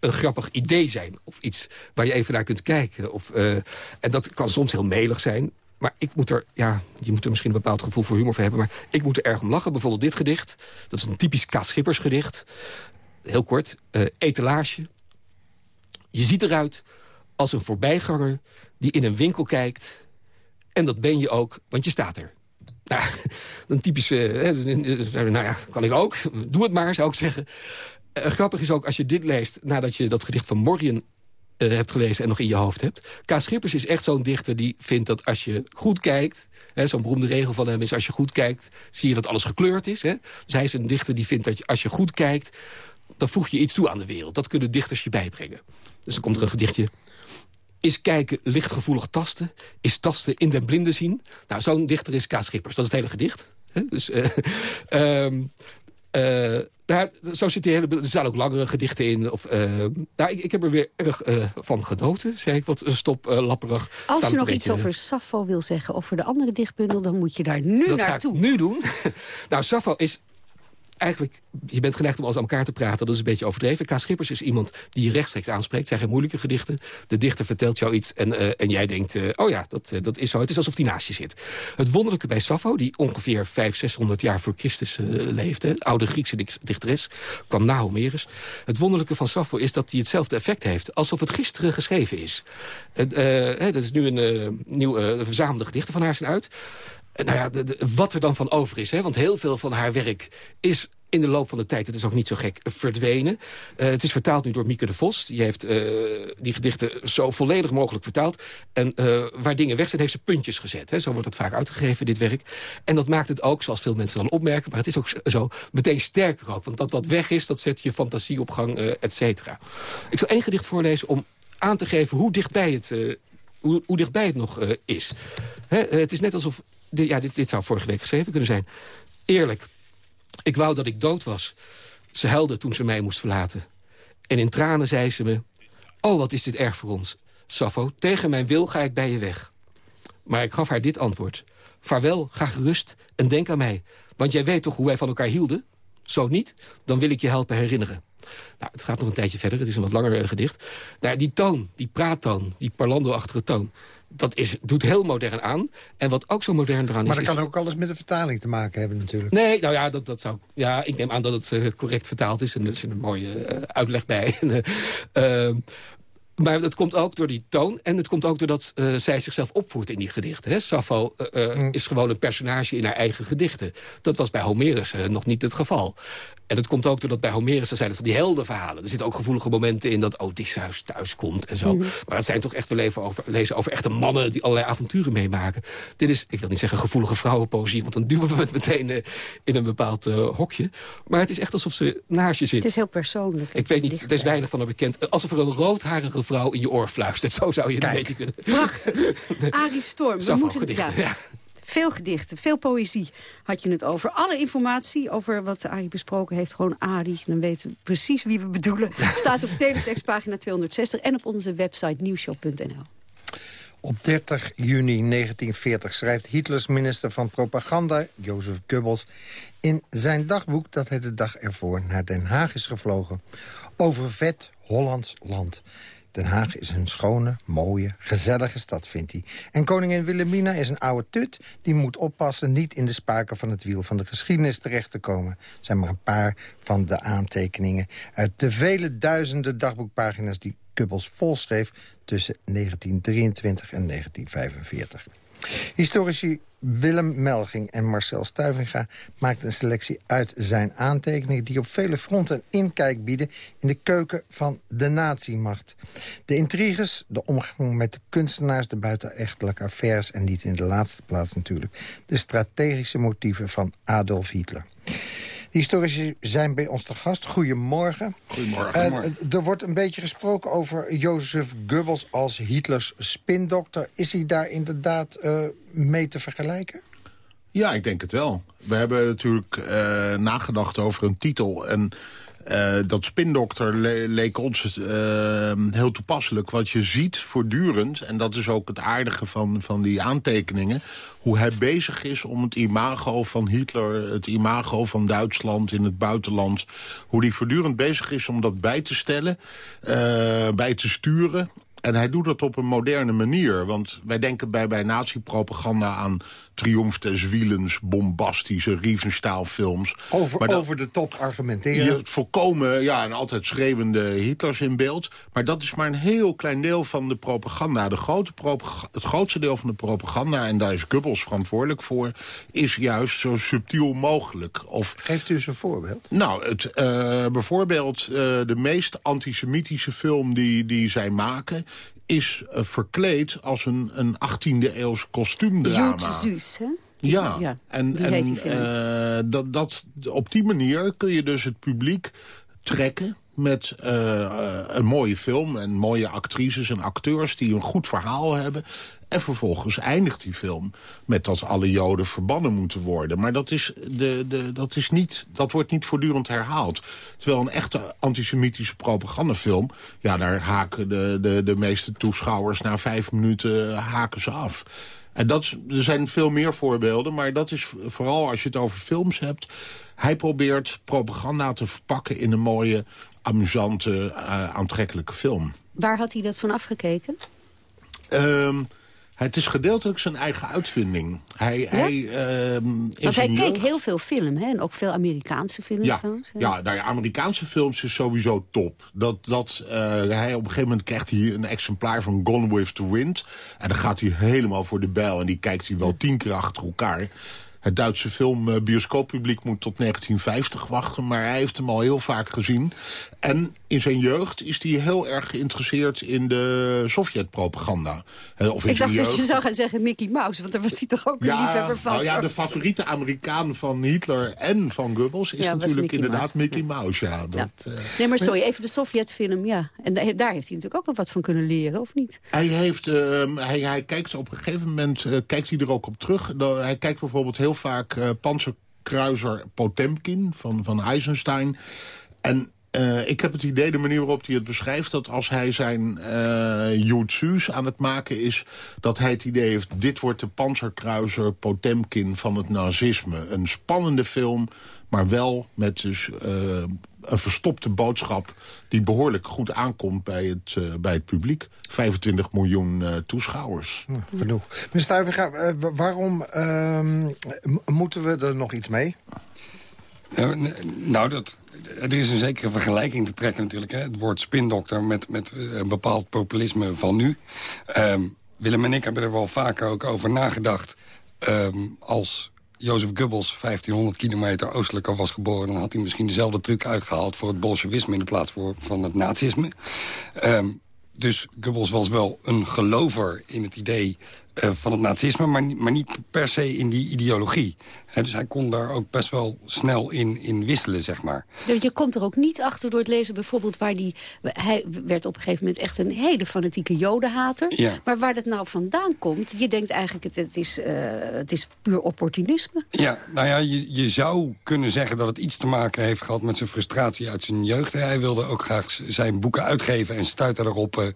Speaker 8: een grappig idee zijn. Of iets waar je even naar kunt kijken. Of, uh, en dat kan soms heel melig zijn. Maar ik moet er, ja, je moet er misschien een bepaald gevoel voor humor voor hebben. Maar ik moet er erg om lachen. Bijvoorbeeld dit gedicht. Dat is een typisch K. Schippers gedicht. Heel kort. Uh, etalage. Je ziet eruit als een voorbijganger die in een winkel kijkt. En dat ben je ook, want je staat er. Nou, [LAUGHS] een typische, nou ja, kan ik ook. Doe het maar, zou ik zeggen. Uh, grappig is ook, als je dit leest... nadat je dat gedicht van Morgen uh, hebt gelezen en nog in je hoofd hebt... K. Schippers is echt zo'n dichter die vindt dat als je goed kijkt... zo'n beroemde regel van hem is... als je goed kijkt, zie je dat alles gekleurd is. Hè? Dus hij is een dichter die vindt dat als je goed kijkt... dan voeg je iets toe aan de wereld. Dat kunnen dichters je bijbrengen. Dus dan komt er een gedichtje... Is kijken lichtgevoelig tasten? Is tasten in den blinde zien? Nou, zo'n dichter is K. Schippers. Dat is het hele gedicht. Dus, uh, um, [LAUGHS] Eh, daar, zo zit die hele, er staan ook langere gedichten in. Of, eh, nou, ik, ik heb er weer erg eh, van genoten, zeg ik wat stoplapperig.
Speaker 3: Als je nog iets over Sappho wil zeggen... of voor de andere dichtbundel, dan moet je daar nu
Speaker 8: dat ga
Speaker 3: naartoe.
Speaker 8: ik nu doen. [LAUGHS] nou, Sappho is eigenlijk... Je bent geneigd om alles aan elkaar te praten. Dat is een beetje overdreven. K. Schippers is iemand die je rechtstreeks aanspreekt. Het zijn geen moeilijke gedichten. De dichter vertelt jou iets en, eh, en jij denkt... eh, oh ja, dat, eh, dat is zo. Het is alsof die naast je zit. Het wonderlijke bij Sappho, die ongeveer 500, 600 jaar voor Christus leefde... oude Griekse dichteres, kwam na Homerus. Het wonderlijke van Sappho is dat hij hetzelfde effect heeft... alsof het gisteren geschreven is. Dat is nu een nieuw verzamelde gedichten van haar zijn uit. Eh, nou ja, wat er dan van over is. Hè? Want heel veel van haar werk is in de loop van de tijd, het is ook niet zo gek, verdwenen. Eh, het is vertaald nu door Mieke de Vos. Die heeft eh, die gedichten zo volledig mogelijk vertaald. En waar dingen weg zijn, heeft ze puntjes gezet. Hè? Zo wordt het vaak uitgegeven, dit werk. En dat maakt het ook, zoals veel mensen dan opmerken... maar het is ook zo, meteen sterker ook. Want dat wat weg is, dat zet je fantasie op gang, et cetera. Ik zal één gedicht voorlezen om aan te geven hoe dichtbij het... hoe, hoe dichtbij het nog is. Hè, het is net alsof... ja, dit, dit zou vorige week geschreven kunnen zijn. Eerlijk, ik wou dat ik dood was. Ze huilde toen ze mij moest verlaten. En in tranen zei ze me... Oh, wat is dit erg voor ons. Sappho, tegen mijn wil ga ik bij je weg. Maar ik gaf haar dit antwoord. Vaarwel, ga gerust en denk aan mij. Want jij weet toch hoe wij van elkaar hielden? Zo niet, dan wil ik je helpen herinneren. Nou, het gaat nog een tijdje verder. Het is een wat langer eh, gedicht. Nou, die toon, die praattoon, die parlando-achtige toon... dat is, doet heel modern aan. En wat ook zo modern eraan
Speaker 7: Maar
Speaker 8: is...
Speaker 7: dat
Speaker 8: is
Speaker 7: kan ook alles met de vertaling te maken hebben natuurlijk.
Speaker 8: Nee, nou ja, dat, dat zou, ja, ik neem aan dat het eh, correct vertaald is. En er zit een mooie eh, uitleg bij. [LAUGHS] Maar dat komt ook door die toon. En het komt ook doordat eh, zij zichzelf opvoert in die gedichten. Hè? Sappho eh, eh, is gewoon een personage in haar eigen gedichten. Dat was bij Homerus nog niet het geval. En het komt ook doordat bij Homerus, er zijn het van die heldenverhalen. Er zitten ook gevoelige momenten in dat Odysseus thuis komt en zo. Maar het zijn toch echt, we leven over, lezen over echte mannen... die allerlei avonturen meemaken. Dit is, ik wil niet zeggen gevoelige vrouwenpoëzie... want dan duwen we het meteen in een bepaald hokje. Maar het is echt alsof ze naast je zit.
Speaker 3: Het is heel persoonlijk.
Speaker 8: Ik weet niet, er is weinig van haar bekend. Alsof er een roodharige vrouw in je oor fluistert. Zo zou je het een beetje kunnen...
Speaker 3: Arie Storm, we moeten...
Speaker 8: gedichten, ja.
Speaker 3: Veel gedichten, veel poëzie had je het over. Alle informatie over wat Arie besproken heeft, gewoon Arie. Dan weten we precies wie we bedoelen. Staat op Teletext pagina 260 en op onze website nieuwshop.nl.
Speaker 7: Op 30 juni 1940 schrijft Hitlers minister van Propaganda, Jozef Goebbels... in zijn dagboek dat hij de dag ervoor naar Den Haag is gevlogen... over vet Hollands land. Den Haag is een schone, mooie, gezellige stad, vindt hij. En koningin Wilhelmina is een oude tut... die moet oppassen niet in de spaken van het wiel van de geschiedenis terecht te komen. zijn maar een paar van de aantekeningen... uit de vele duizenden dagboekpagina's die Goebbels volschreef... tussen 1923 en 1945. Historici Willem Melging en Marcel Stuivinga maakten een selectie uit zijn aantekeningen... die op vele fronten een inkijk bieden in de keuken van de nazimacht. De intriges, de omgang met de kunstenaars, de buitenechtelijke affaires... en niet in de laatste plaats natuurlijk de strategische motieven van Adolf Hitler. De historici zijn bij ons te gast. Goedemorgen.
Speaker 10: Goedemorgen.
Speaker 7: Eh, er wordt een beetje gesproken over Jozef Goebbels als Hitlers spindokter. Is hij daar inderdaad eh, mee te vergelijken?
Speaker 10: Ja, ik denk het wel. We hebben natuurlijk eh, nagedacht over een titel. En eh, dat spindokter le- leek ons eh, heel toepasselijk. Wat je ziet voortdurend, en dat is ook het aardige van, van die aantekeningen... hoe hij bezig is om het imago van Hitler, het imago van Duitsland in het buitenland... hoe hij voortdurend bezig is om dat bij te stellen, eh, bij te sturen... En hij doet dat op een moderne manier. Want wij denken bij, bij nazi-propaganda aan Triomf des Wielens... bombastische Riefenstahl-films.
Speaker 7: Over,
Speaker 10: Maar dat-
Speaker 7: over de top argumenteren.
Speaker 10: je volkomen, ja, en altijd schreeuwende Hitlers in beeld. Maar dat is maar een heel klein deel van de propaganda. De grote het grootste deel van de propaganda, en daar is Goebbels verantwoordelijk voor... is juist zo subtiel mogelijk. Of,
Speaker 7: Geeft u eens een voorbeeld?
Speaker 10: nou, het, eh, bijvoorbeeld eh, de meest antisemitische film die, die zij maken... is eh, verkleed als een, een 18e eeuws kostuumdrama.
Speaker 3: Jood Zeus, hè?
Speaker 10: Ja,
Speaker 3: Ja,
Speaker 10: en, en eh, dat, dat, op die manier kun je dus het publiek trekken met eh, een mooie film en mooie actrices en acteurs... die een goed verhaal hebben. En vervolgens eindigt die film met dat alle Joden verbannen moeten worden. Maar dat, is de, de, dat, is niet, dat wordt niet voortdurend herhaald. Terwijl een echte antisemitische propagandafilm... ja, daar haken de, de, de meeste toeschouwers na vijf minuten haken ze af. En dat er zijn veel meer voorbeelden, maar dat is vooral als je het over films hebt... hij probeert propaganda te verpakken in een mooie, amusante, uh, aantrekkelijke film.
Speaker 3: Waar had hij dat van afgekeken?
Speaker 10: Um, het is gedeeltelijk zijn eigen uitvinding. Hij, ja? hij, uh,
Speaker 3: Want hij keek heel veel film, hè? En ook veel Amerikaanse films.
Speaker 10: Ja, nou ja, Amerikaanse films is sowieso top. Dat, dat, uh, hij, op een gegeven moment krijgt hij een exemplaar van Gone with the Wind. En dan gaat hij helemaal voor de bijl. En die kijkt hij wel tien keer achter elkaar. Het Duitse film bioscooppubliek moet tot 1950 wachten... maar hij heeft hem al heel vaak gezien. En in zijn jeugd is hij heel erg geïnteresseerd in de Sovjet-propaganda.
Speaker 3: Of in Ik dacht dat je zou gaan zeggen Mickey Mouse, want daar was hij toch ook een liefhebber van.
Speaker 10: Nou ja, de favoriete Amerikaan van Hitler en van Goebbels is ja, natuurlijk Mickey inderdaad Mouse. Mickey Mouse. Ja, dat,
Speaker 3: ja. Uh, nee, maar sorry, even de Sovjet-film, ja. En daar heeft hij natuurlijk ook wel wat van kunnen leren, of niet?
Speaker 10: Hij, heeft, uh, hij, hij kijkt op een gegeven moment, uh, kijkt hij er ook op terug. Hij kijkt bijvoorbeeld heel vaak uh, Panzerkruiser Potemkin van, van Eisenstein. En uh, ik heb het idee, de manier waarop hij het beschrijft... dat als hij zijn uh, jutsu's aan het maken is... dat hij het idee heeft, dit wordt de panzerkruiser Potemkin van het nazisme. Een spannende film, maar wel met dus... Uh, een verstopte boodschap die behoorlijk goed aankomt bij het, uh, bij het publiek. 25 miljoen uh, toeschouwers.
Speaker 7: Ja, genoeg. Meneer Stuyvega, uh, waarom ehm, moeten we er nog iets mee?
Speaker 11: nou, dat, er is een zekere vergelijking te trekken natuurlijk. Hè? Het woord spindokter met, met een bepaald populisme van nu. Um, Willem en ik hebben er wel vaker ook over nagedacht. Um, als Jozef Goebbels 1500 kilometer oostelijker was geboren... dan had hij misschien dezelfde truc uitgehaald voor het bolsjewisme... in de plaats voor, van het nazisme. Um, dus Goebbels was wel een gelover in het idee van het nazisme... Maar, maar, niet per se in die ideologie. He, dus hij kon daar ook best wel snel in, in wisselen, zeg maar.
Speaker 3: Je komt er ook niet achter door het lezen bijvoorbeeld... waar die, hij werd op een gegeven moment echt een hele fanatieke jodenhater.
Speaker 11: Ja.
Speaker 3: Maar waar dat nou vandaan komt... je denkt eigenlijk het, het, is, uh, het is puur opportunisme.
Speaker 11: Ja, nou ja, je, je zou kunnen zeggen dat het iets te maken heeft gehad... met zijn frustratie uit zijn jeugd. Hij wilde ook graag zijn boeken uitgeven en stuitte erop... Uh,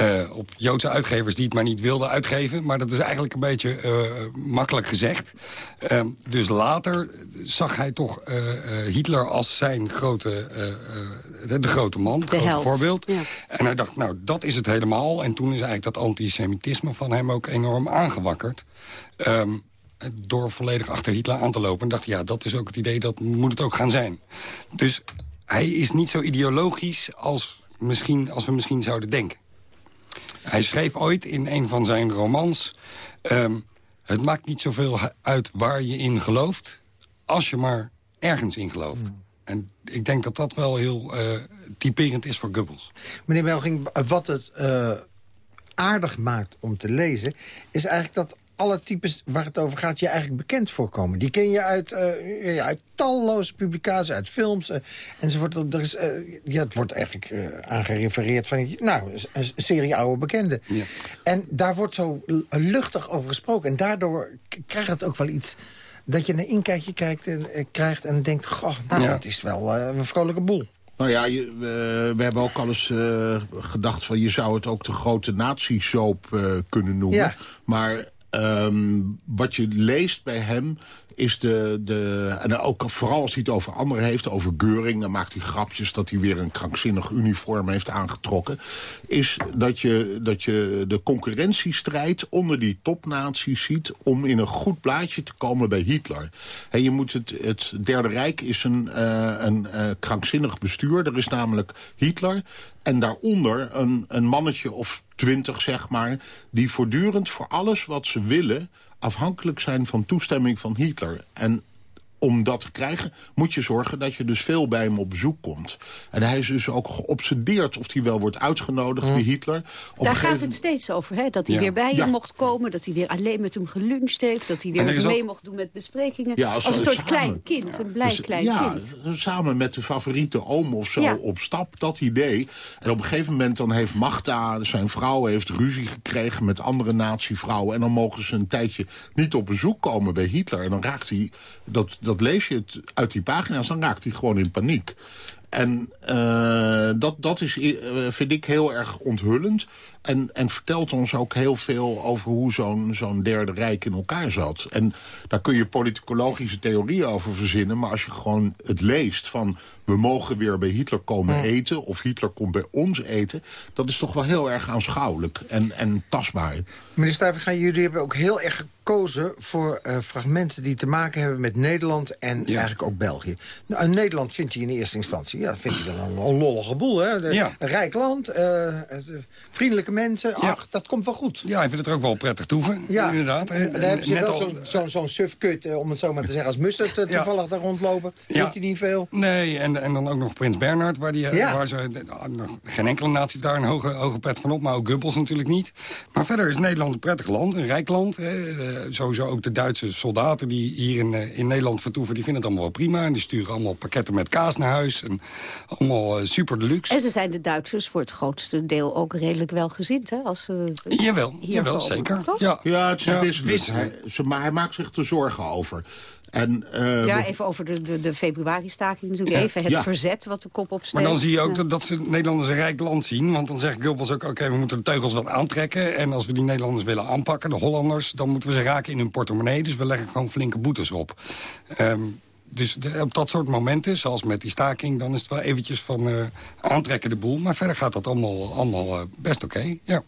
Speaker 11: uh, op Joodse uitgevers die het maar niet wilden uitgeven. Maar dat is eigenlijk een beetje uh, makkelijk gezegd. Uh, dus later zag hij toch uh, Hitler als zijn grote, de, de, grote man, het grote voorbeeld.
Speaker 3: Ja.
Speaker 11: En hij dacht, nou, dat is het helemaal. En toen is eigenlijk dat antisemitisme van hem ook enorm aangewakkerd. Um, door volledig achter Hitler aan te lopen. En dacht, ja, dat is ook het idee, dat moet het ook gaan zijn. Dus hij is niet zo ideologisch als, misschien, als we misschien zouden denken. Hij schreef ooit in een van zijn romans... Um, het maakt niet zoveel uit waar je in gelooft... als je maar ergens in gelooft. Mm. En ik denk dat dat wel heel uh, typerend is voor Goebbels.
Speaker 7: Meneer Belging, wat het uh, aardig maakt om te lezen... is eigenlijk dat alle types waar het over gaat je eigenlijk bekend voorkomen. Die ken je uit, uh, ja, uit talloze publicaties, uit films uh, enzovoort. Er is, uh, ja, het wordt eigenlijk aangerefereerd van nou, een serie oude bekenden. Ja. En daar wordt zo luchtig over gesproken. En daardoor krijgt het ook wel iets dat je een inkijkje kijkt en, krijgt en denkt... goh, nou, ja. het is wel een vrolijke boel.
Speaker 10: Nou ja, je, uh, we hebben ook al eens uh, gedacht van... je zou het ook de grote nazi-soap uh, kunnen noemen. Ja. Maar Um, wat je leest bij hem is de, de... En ook vooral als hij het over anderen heeft, over Geuring... dan maakt hij grapjes dat hij weer een krankzinnig uniform heeft aangetrokken... is dat je, dat je de concurrentiestrijd onder die topnaties ziet... om in een goed plaatje te komen bij Hitler. En je moet het, het Derde Rijk is een, uh, een uh, krankzinnig bestuur. Er is namelijk Hitler en daaronder een, een mannetje of twintig, zeg maar... die voortdurend voor alles wat ze willen afhankelijk zijn van toestemming van Hitler. En om dat te krijgen, moet je zorgen dat je dus veel bij hem op bezoek komt. En hij is dus ook geobsedeerd of hij wel wordt uitgenodigd
Speaker 3: Mm.
Speaker 10: bij Hitler. Op
Speaker 3: Daar
Speaker 10: een
Speaker 3: gaat
Speaker 10: gegeven-
Speaker 3: het steeds over, hè? dat hij
Speaker 10: Ja.
Speaker 3: weer bij
Speaker 10: Ja.
Speaker 3: hem mocht komen... dat hij weer alleen met hem geluncht heeft... dat hij
Speaker 10: er
Speaker 3: weer mee
Speaker 10: ook-
Speaker 3: mocht doen met besprekingen.
Speaker 10: Ja,
Speaker 3: als,
Speaker 10: als
Speaker 3: een soort
Speaker 10: samen-
Speaker 3: klein kind, een blij
Speaker 10: Dus,
Speaker 3: klein
Speaker 10: ja,
Speaker 3: kind.
Speaker 10: samen met de favoriete oom of zo
Speaker 3: Ja.
Speaker 10: op stap, dat idee. En op een gegeven moment dan heeft Magda, zijn vrouw, heeft ruzie gekregen met andere nazi-vrouwen. En dan mogen ze een tijdje niet op bezoek komen bij Hitler. En dan raakt hij, dat, dat lees je het uit die pagina's, dan raakt hij gewoon in paniek. En eh, dat, dat is, eh, vind ik heel erg onthullend. En, en vertelt ons ook heel veel over hoe zo'n zo'n derde rijk in elkaar zat. En daar kun je politicologische theorieën over verzinnen. Maar als je gewoon het leest van... we mogen weer bij Hitler komen
Speaker 7: Ja.
Speaker 10: eten... of Hitler komt bij ons eten... dat is toch wel heel erg aanschouwelijk en, en tastbaar.
Speaker 7: Meneer Stuyvega, jullie hebben ook heel erg gekozen voor eh, fragmenten die te maken hebben met Nederland en eigenlijk ook België. Nou, in Nederland vindt hij in eerste instantie, ja, vindt hij wel een, een lollige boel. Hè? De-
Speaker 11: Ja.
Speaker 7: Een rijk land, eh, vriendelijke mensen, ach, dat komt wel goed.
Speaker 11: Ja, ik vind het er ook wel prettig toeven,
Speaker 7: Ja,
Speaker 11: inderdaad.
Speaker 7: En daar hebben ze
Speaker 11: Net
Speaker 7: wel
Speaker 11: al-
Speaker 7: zo'n zo, zo'n sufkut, eh, om het zo maar te zeggen, als mustard eh,
Speaker 11: Ja.
Speaker 7: toevallig daar rondlopen.
Speaker 11: Ja.
Speaker 7: Vindt hij niet veel?
Speaker 11: Nee, en, en dan ook nog Prins Bernhard, waar, die, eh,
Speaker 7: Ja.
Speaker 11: waar ze, eh, nog geen enkele natie heeft daar een hoge, hoge pet van op, maar ook Goebbels natuurlijk niet. Maar verder is Nederland een prettig land, een rijk land. hè. Eh, sowieso ook de Duitse soldaten die hier in, in Nederland vertoeven, die vinden het allemaal wel prima. En die sturen allemaal pakketten met kaas naar huis. En allemaal eh, super deluxe.
Speaker 3: En ze zijn de Duitsers voor het grootste deel ook redelijk welgezind, hè? Als ze
Speaker 11: Jawel,
Speaker 3: hier
Speaker 11: jawel
Speaker 3: komen,
Speaker 11: zeker.
Speaker 3: toch?
Speaker 11: Ja,
Speaker 10: Ja, het is
Speaker 11: Ja.
Speaker 10: Hij, maar hij maakt zich er zorgen over. En, eh,
Speaker 3: Ja, even over de, de, de februari-staking natuurlijk.
Speaker 11: Ja.
Speaker 3: Even het
Speaker 10: Ja.
Speaker 3: verzet wat de kop opsteekt.
Speaker 11: Maar dan zie je ook
Speaker 3: Ja.
Speaker 11: dat, dat ze Nederlanders een rijk land zien. Want dan zegt Goebbels ook, oké, we moeten de teugels wat aantrekken. En als we die Nederlanders willen aanpakken, de Hollanders... dan moeten we ze raken in hun portemonnee. Dus we leggen gewoon flinke boetes op. Ehm, dus de- op dat soort momenten, zoals met die staking... dan is het wel eventjes van eh, aantrekken de boel. Maar verder gaat dat allemaal, allemaal eh, best oké, ja.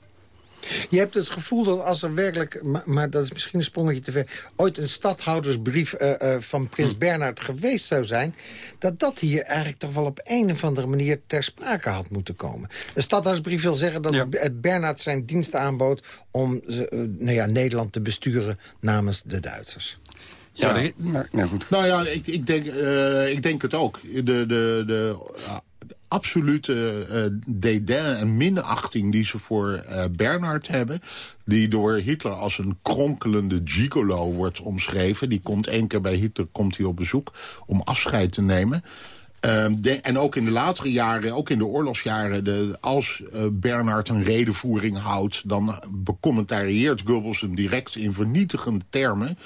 Speaker 7: Je hebt het gevoel dat als er werkelijk, maar, maar dat is misschien een sprongetje te ver... ooit een stadhoudersbrief eh, van prins Bernhard geweest zou zijn... dat dat hier eigenlijk toch wel op een of andere manier ter sprake had moeten komen. Een stadhoudersbrief wil zeggen dat
Speaker 11: Ja.
Speaker 7: Bernhard zijn diensten aanbood... om nou ja, Nederland te besturen namens de Duitsers.
Speaker 11: Ja, nou, goed.
Speaker 10: Nou ja, ik, ik, denk, eh, ik denk het ook. De, de, de, uh, absolute eh, dédain en minachting die ze voor eh, Bernhard hebben... die door Hitler als een kronkelende gigolo wordt omschreven... die komt één keer bij Hitler komt hij op bezoek om afscheid te nemen... Ehm, de- en ook in de latere jaren, ook in de oorlogsjaren... De, als Bernhard een redenvoering houdt... dan becommentarieert Goebbels hem direct in vernietigende termen.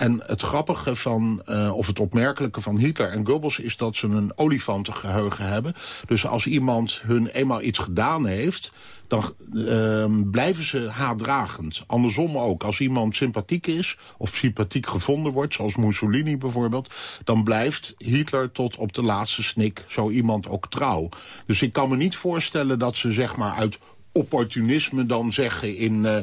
Speaker 10: En het grappige van, eh, of het opmerkelijke van Hitler en Goebbels... is dat ze een olifantengeheugen hebben. Dus als iemand hun eenmaal iets gedaan heeft dan ehm, blijven ze haatdragend. Andersom ook. Als iemand sympathiek is of sympathiek gevonden wordt... zoals Mussolini bijvoorbeeld... dan blijft Hitler tot op de laatste snik zo iemand ook trouw. Dus ik kan me niet voorstellen dat ze zeg maar uit opportunisme dan zeggen in... eh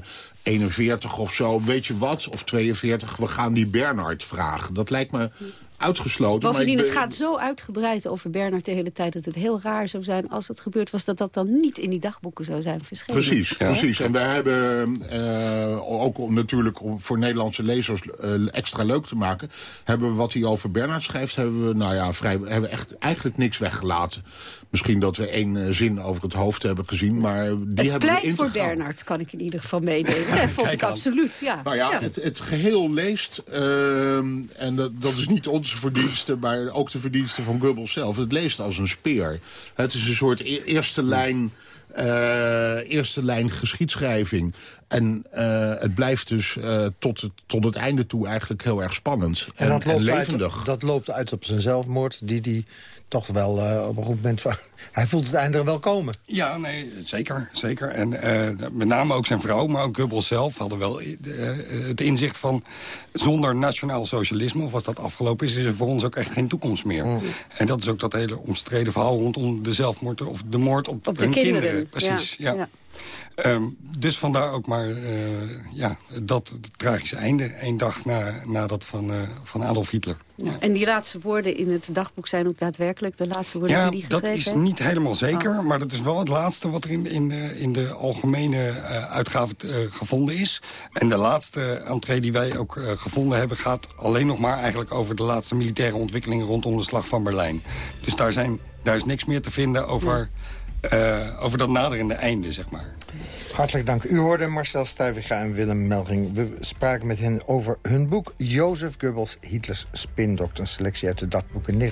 Speaker 10: 41 of zo, weet je wat, of 42, we gaan die Bernhard vragen. Dat lijkt me uitgesloten. maar
Speaker 3: Bovendien, het gaat zo uitgebreid over Bernard de hele tijd... dat het heel raar zou zijn als het gebeurd was... dat dat dan niet in die dagboeken zou zijn verschenen.
Speaker 10: Precies, precies. En wij hebben, eh, ook om, natuurlijk om voor Nederlandse lezers eh, extra leuk te maken... hebben we wat hij over Bernhard schrijft, hebben we, nou ja, vrij, hebben we echt eigenlijk niks weggelaten. Misschien dat we één eh, zin over het hoofd hebben gezien, maar die
Speaker 3: Het
Speaker 10: hebben we
Speaker 3: pleit voor. Bernard, kan ik in ieder geval meenemen. [LAUGHS] Dat vond ik absoluut, ja.
Speaker 10: Nou ja,
Speaker 3: Ja.
Speaker 10: Het, het geheel leest, ehm, en dat, dat is niet onze verdienste... maar ook de verdienste van Goebbels zelf. Het leest als een speer. Het is een soort e- eerste lijn, eh, eerste lijn geschiedschrijving. En eh, het blijft dus eh, tot, het, tot het einde toe eigenlijk heel erg spannend. En,
Speaker 7: En dat
Speaker 10: en
Speaker 7: loopt,
Speaker 10: levendig.
Speaker 7: uit, dat loopt uit op zijn zelfmoord, die hij toch wel eh, op een goed moment... van- [LAUGHS] hij voelt het einde er wel komen.
Speaker 11: Ja, nee, zeker. zeker. En eh, met name ook zijn vrouw, maar ook Goebbels zelf... hadden wel het inzicht van... zonder nationaal socialisme, of als dat afgelopen is... is er voor ons ook echt geen toekomst meer. En dat is ook dat hele omstreden verhaal rondom de zelfmoord... of de moord op,
Speaker 3: Op de
Speaker 11: hun
Speaker 3: kinderen,
Speaker 11: precies, ja.
Speaker 3: ja.
Speaker 11: Ehm, dus vandaar ook maar eh, ja, dat tragische einde. één dag na, na dat van, eh, van Adolf Hitler.
Speaker 3: Ja. En die laatste woorden in het dagboek zijn ook daadwerkelijk de laatste woorden
Speaker 11: Ja,
Speaker 3: die hij
Speaker 11: dat
Speaker 3: geschreven
Speaker 11: is
Speaker 3: heeft?
Speaker 11: niet helemaal zeker.
Speaker 3: Oh.
Speaker 11: Maar dat is wel het laatste wat er in, in, de, in de algemene eh, uitgave gevonden is. En de laatste entree die wij ook gevonden hebben... gaat alleen nog maar eigenlijk over de laatste militaire ontwikkelingen... rondom de slag van Berlijn. Dus daar, zijn, daar is niks meer te vinden over, over dat naderende einde, zeg maar.
Speaker 7: Hartelijk dank. U hoorde Marcel Stuyvega en Willem Melging. We spraken met hen over hun boek... Jozef Goebbels, Hitlers spindokter. Een selectie uit de dagboeken 1933-1945.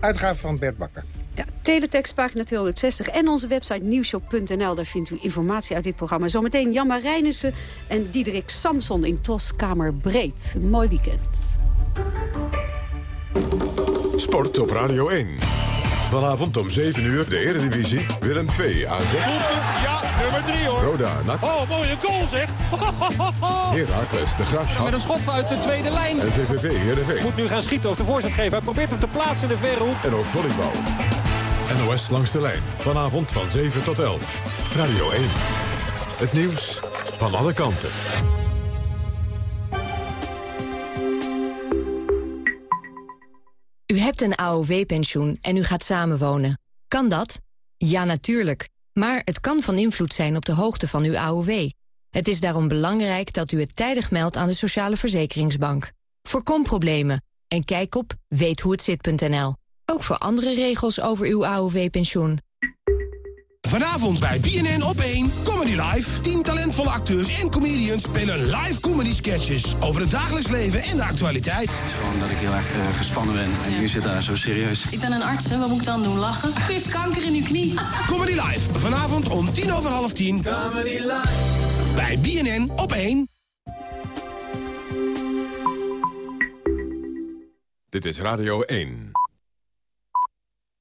Speaker 7: Uitgave van Bert Bakker.
Speaker 3: Ja, teletext, pagina 260 en onze website nieuwshop.nl. Daar vindt u informatie uit dit programma. Zometeen Jan Marijnissen en Diederik Samson in Toskamer Breed. Een mooi weekend.
Speaker 6: Sport op Radio 1. Vanavond om 7 uur de Eredivisie. Willem 2 AZ.
Speaker 12: Ja, nummer 3 hoor.
Speaker 6: Roda NAC.
Speaker 12: Oh, mooie goal zeg. [LAUGHS]
Speaker 6: Heracles de Graafschap.
Speaker 12: Met een schot uit de tweede lijn.
Speaker 6: En VVV Heerenveen.
Speaker 12: Moet nu gaan schieten of de voorzet geven. Hij probeert hem te plaatsen in de verre hoek.
Speaker 6: En ook volleybal. NOS langs de lijn. Vanavond van 7 tot 11. Radio 1. Het nieuws van alle kanten.
Speaker 13: U hebt een AOW-pensioen en u gaat samenwonen. Kan dat? Ja, natuurlijk. Maar het kan van invloed zijn op de hoogte van uw AOW. Het is daarom belangrijk dat u het tijdig meldt aan de Sociale Verzekeringsbank. Voorkom problemen en kijk op weethoehetzit.nl. Ook voor andere regels over uw AOW-pensioen.
Speaker 14: Vanavond bij BNN op 1 Comedy Live. 10 talentvolle acteurs en comedians spelen live comedy sketches over het dagelijks leven en de actualiteit.
Speaker 15: Het is gewoon dat ik heel erg eh, gespannen ben. En jullie zitten daar zo serieus.
Speaker 16: Ik ben een arts, hè. wat moet ik dan doen? Lachen? U heeft kanker in uw knie.
Speaker 14: Comedy Live, vanavond om tien over half tien.
Speaker 15: Comedy Live.
Speaker 14: Bij BNN op 1.
Speaker 6: Dit is Radio 1.